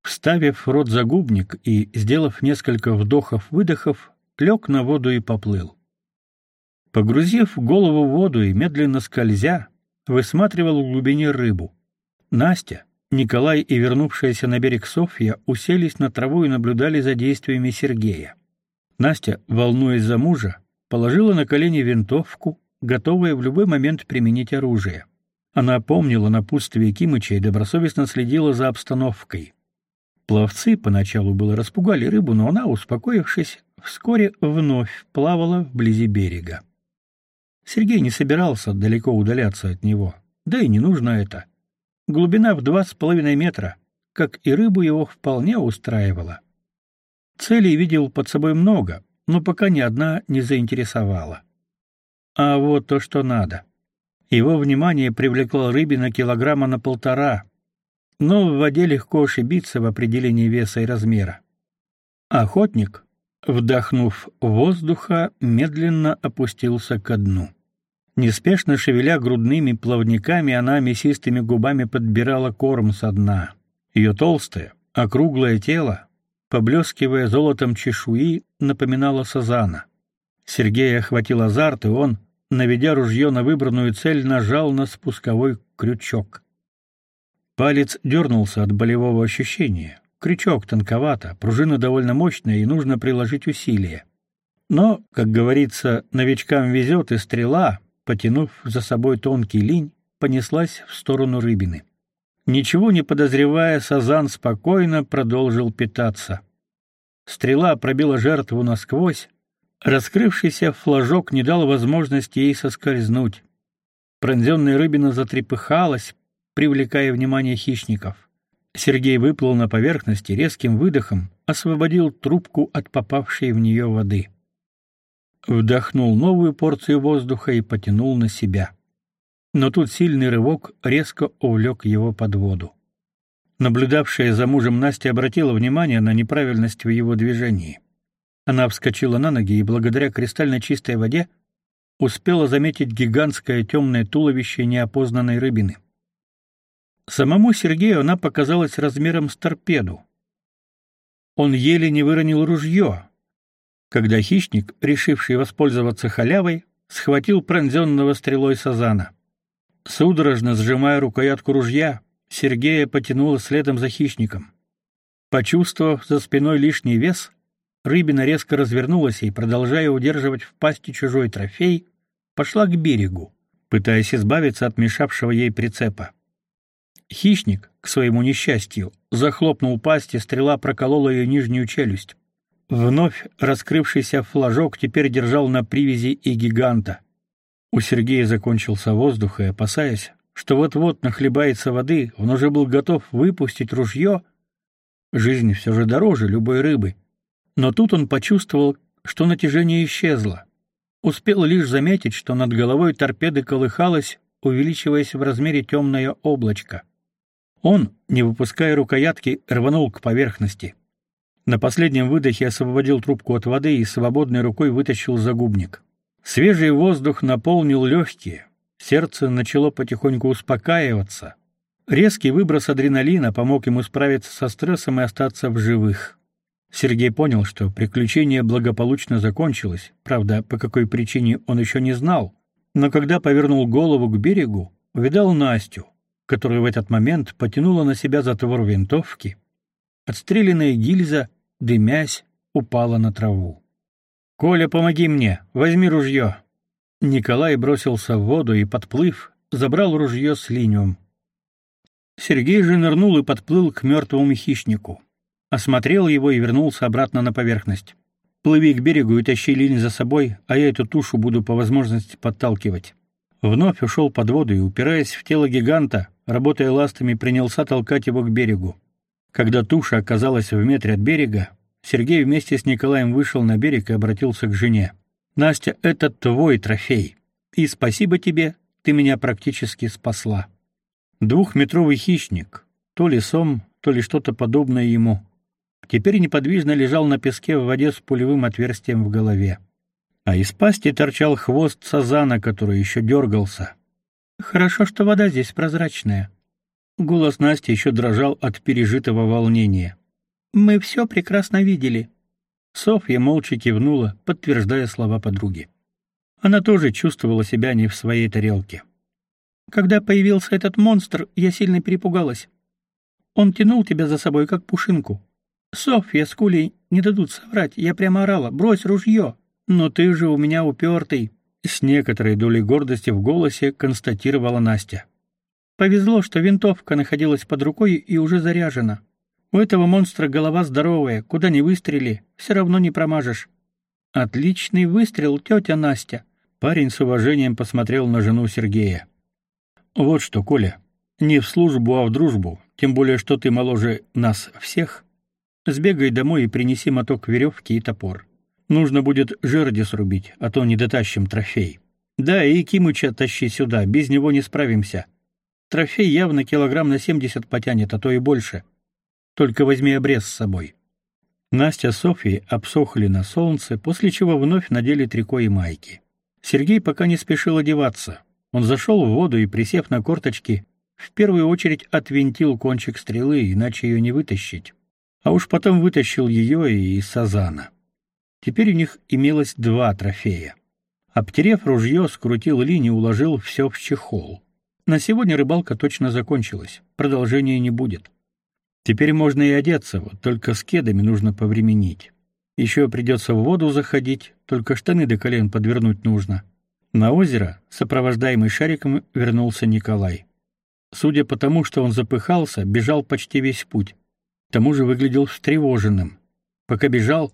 Вставив в рот загубник и сделав несколько вдохов-выдохов, лег на воду и поплыл. Погрузив голову в воду и медленно скользя, высматривал в глубине рыбу. Настя, Николай и вернувшаяся на берег Софья уселись на траву и наблюдали за действиями Сергея. Настя, волнуясь за мужа, положила на колени винтовку, готовая в любой момент применить оружие. Она помнила напутствие Кимыча и добросовестно следила за обстановкой. Пловцы поначалу было распугали рыбу, но она, успокоившись, вскоре вновь плавала вблизи берега. Сергей не собирался далеко удаляться от него, да и не нужно это. Глубина в два с половиной метра, как и рыбу его вполне устраивала. Целей видел под собой много, но пока ни одна не заинтересовала. А вот то, что надо. Его внимание привлекла рыбина килограмма на полтора, но в воде легко ошибиться в определении веса и размера. Охотник, вдохнув воздуха, медленно опустился ко дну. Неспешно шевеля грудными плавниками, она мясистыми губами подбирала корм со дна. Ее толстое, округлое тело, поблескивая золотом чешуи, напоминало сазана. Сергея охватил азарт, и он, наведя ружье на выбранную цель, нажал на спусковой крючок. Палец дернулся от болевого ощущения. Крючок тонковато, пружина довольно мощная и нужно приложить усилия. Но, как говорится, новичкам везет, и стрела, потянув за собой тонкий линь, понеслась в сторону рыбины. Ничего не подозревая, сазан спокойно продолжил питаться. Стрела пробила жертву насквозь, раскрывшийся флажок не дал возможности ей соскользнуть. Пронзенная рыбина затрепыхалась, привлекая внимание хищников. Сергей выплыл на поверхность и резким выдохом освободил трубку от попавшей в нее воды. Вдохнул новую порцию воздуха и потянул на себя. Но тут сильный рывок резко увлек его под воду. Наблюдавшая за мужем Настя обратила внимание на неправильность в его движении. Она вскочила на ноги и благодаря кристально чистой воде успела заметить гигантское темное туловище неопознанной рыбины. Самому Сергею она показалась размером с торпеду. Он еле не выронил ружье, когда хищник, решивший воспользоваться халявой, схватил пронзенного стрелой сазана. Судорожно сжимая рукоятку ружья, Сергея потянуло следом за хищником. Почувствовав за спиной лишний вес, рыбина резко развернулась и, продолжая удерживать в пасти чужой трофей, пошла к берегу, пытаясь избавиться от мешавшего ей прицепа. Хищник, к своему несчастью, захлопнул пасть, и стрела проколола ее нижнюю челюсть. Вновь раскрывшийся флажок теперь держал на привязи и гиганта. У Сергея закончился воздух, и, опасаясь, что вот-вот нахлебается воды, он уже был готов выпустить ружье. Жизнь все же дороже любой рыбы. Но тут он почувствовал, что натяжение исчезло. Успел лишь заметить, что над головой торпеды колыхалось, увеличиваясь в размере темное облачко. Он, не выпуская рукоятки, рванул к поверхности. На последнем выдохе освободил трубку от воды и свободной рукой вытащил загубник. Свежий воздух наполнил легкие. Сердце начало потихоньку успокаиваться. Резкий выброс адреналина помог ему справиться со стрессом и остаться в живых. Сергей понял, что приключение благополучно закончилось. Правда, по какой причине он еще не знал. Но когда повернул голову к берегу, увидал Настю, которая в этот момент потянула на себя затвор винтовки. Отстрелянная гильза, дымясь, упала на траву. «Коля, помоги мне! Возьми ружье!» Николай бросился в воду и, подплыв, забрал ружье с линиум. Сергей же нырнул и подплыл к мертвому хищнику. Осмотрел его и вернулся обратно на поверхность. «Плыви к берегу и тащи линь за собой, а я эту тушу буду по возможности подталкивать». Вновь ушел под воду и, упираясь в тело гиганта, работая ластами, принялся толкать его к берегу. Когда туша оказалась в метре от берега, Сергей вместе с Николаем вышел на берег и обратился к жене. «Настя, это твой трофей. И спасибо тебе, ты меня практически спасла». Двухметровый хищник, то ли сом, то ли что-то подобное ему, теперь неподвижно лежал на песке в воде с пулевым отверстием в голове а из пасти торчал хвост сазана, который еще дергался. Хорошо, что вода здесь прозрачная. Голос Насти еще дрожал от пережитого волнения. Мы все прекрасно видели. Софья молча кивнула, подтверждая слова подруги. Она тоже чувствовала себя не в своей тарелке. Когда появился этот монстр, я сильно перепугалась. Он тянул тебя за собой как пушинку. Софья с Кулей не дадут соврать. Я прямо орала: "Брось ружье!» Но ты же у меня упертый!» С некоторой долей гордости в голосе констатировала Настя. Повезло, что винтовка находилась под рукой и уже заряжена. У этого монстра голова здоровая, куда ни выстрели, все равно не промажешь. Отличный выстрел, тетя Настя. Парень с уважением посмотрел на жену Сергея. Вот что, Коля, не в службу, а в дружбу, тем более что ты моложе нас всех. Сбегай домой и принеси моток веревки и топор. Нужно будет жерди срубить, а то не дотащим трофей. Да, и Кимыча тащи сюда, без него не справимся. Трофей явно килограмм на семьдесят потянет, а то и больше. Только возьми обрез с собой. Настя с Софьей обсохли на солнце, после чего вновь надели трико и майки. Сергей пока не спешил одеваться. Он зашел в воду и, присев на корточки, в первую очередь отвинтил кончик стрелы, иначе ее не вытащить. А уж потом вытащил ее и из сазана. Теперь у них имелось два трофея. Обтерев ружье, скрутил линию, уложил все в чехол. На сегодня рыбалка точно закончилась. Продолжения не будет. Теперь можно и одеться, вот только с кедами нужно повременить. Еще придется в воду заходить, только штаны до колен подвернуть нужно. На озеро, сопровождаемый шариком, вернулся Николай. Судя по тому, что он запыхался, бежал почти весь путь. К тому же выглядел встревоженным. Пока бежал,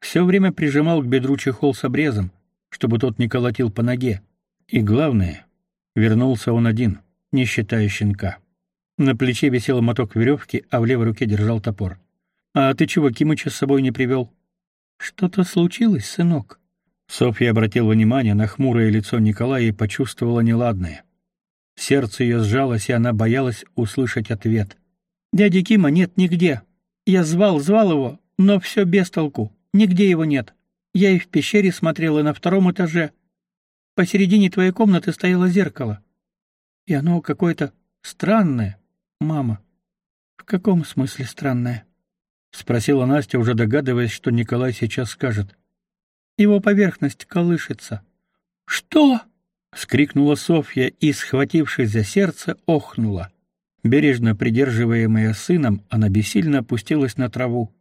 все время прижимал к бедру чехол с обрезом, чтобы тот не колотил по ноге. И главное, вернулся он один, не считая щенка. На плече висел моток веревки, а в левой руке держал топор. «А ты чего Кимыча с собой не привел?» «Что-то случилось, сынок?» Софья обратила внимание на хмурое лицо Николая и почувствовала неладное. Сердце ее сжалось, и она боялась услышать ответ. «Дяди Кима нет нигде. Я звал, звал его, но все без толку. Нигде его нет. Я и в пещере смотрела на втором этаже. Посередине твоей комнаты стояло зеркало. И оно какое-то странное, мама. В каком смысле странное? спросила Настя, уже догадываясь, что Николай сейчас скажет. Его поверхность колышется. Что? вскрикнула Софья и, схватившись за сердце, охнула. Бережно придерживаемая сыном, она бессильно опустилась на траву.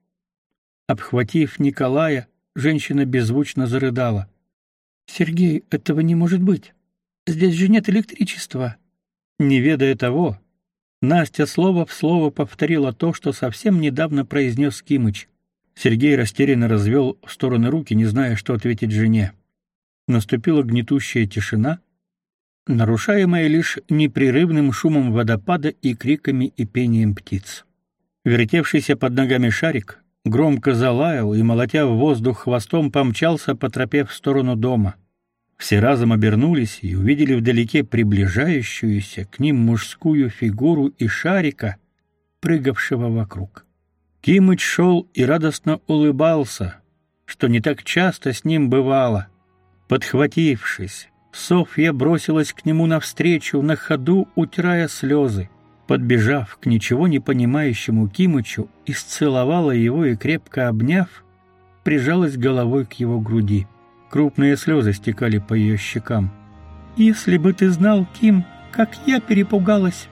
Обхватив Николая, женщина беззвучно зарыдала. Сергей, этого не может быть. Здесь же нет электричества. Не ведая того, Настя слово в слово повторила то, что совсем недавно произнес Кимыч. Сергей растерянно развел в стороны руки, не зная, что ответить жене. Наступила гнетущая тишина, нарушаемая лишь непрерывным шумом водопада и криками и пением птиц. Вертевшийся под ногами шарик громко залаял и, молотя в воздух хвостом, помчался по тропе в сторону дома. Все разом обернулись и увидели вдалеке приближающуюся к ним мужскую фигуру и шарика, прыгавшего вокруг. Кимыч шел и радостно улыбался, что не так часто с ним бывало. Подхватившись, Софья бросилась к нему навстречу, на ходу утирая слезы подбежав к ничего не понимающему Кимычу, исцеловала его и крепко обняв, прижалась головой к его груди. Крупные слезы стекали по ее щекам. Если бы ты знал, Ким, как я перепугалась,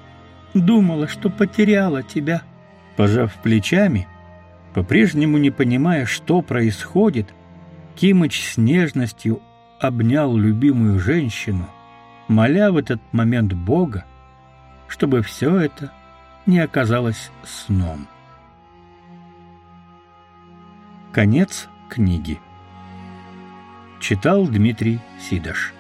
думала, что потеряла тебя. Пожав плечами, по-прежнему не понимая, что происходит, Кимыч с нежностью обнял любимую женщину, моля в этот момент Бога, чтобы все это не оказалось сном. Конец книги. Читал Дмитрий Сидаш.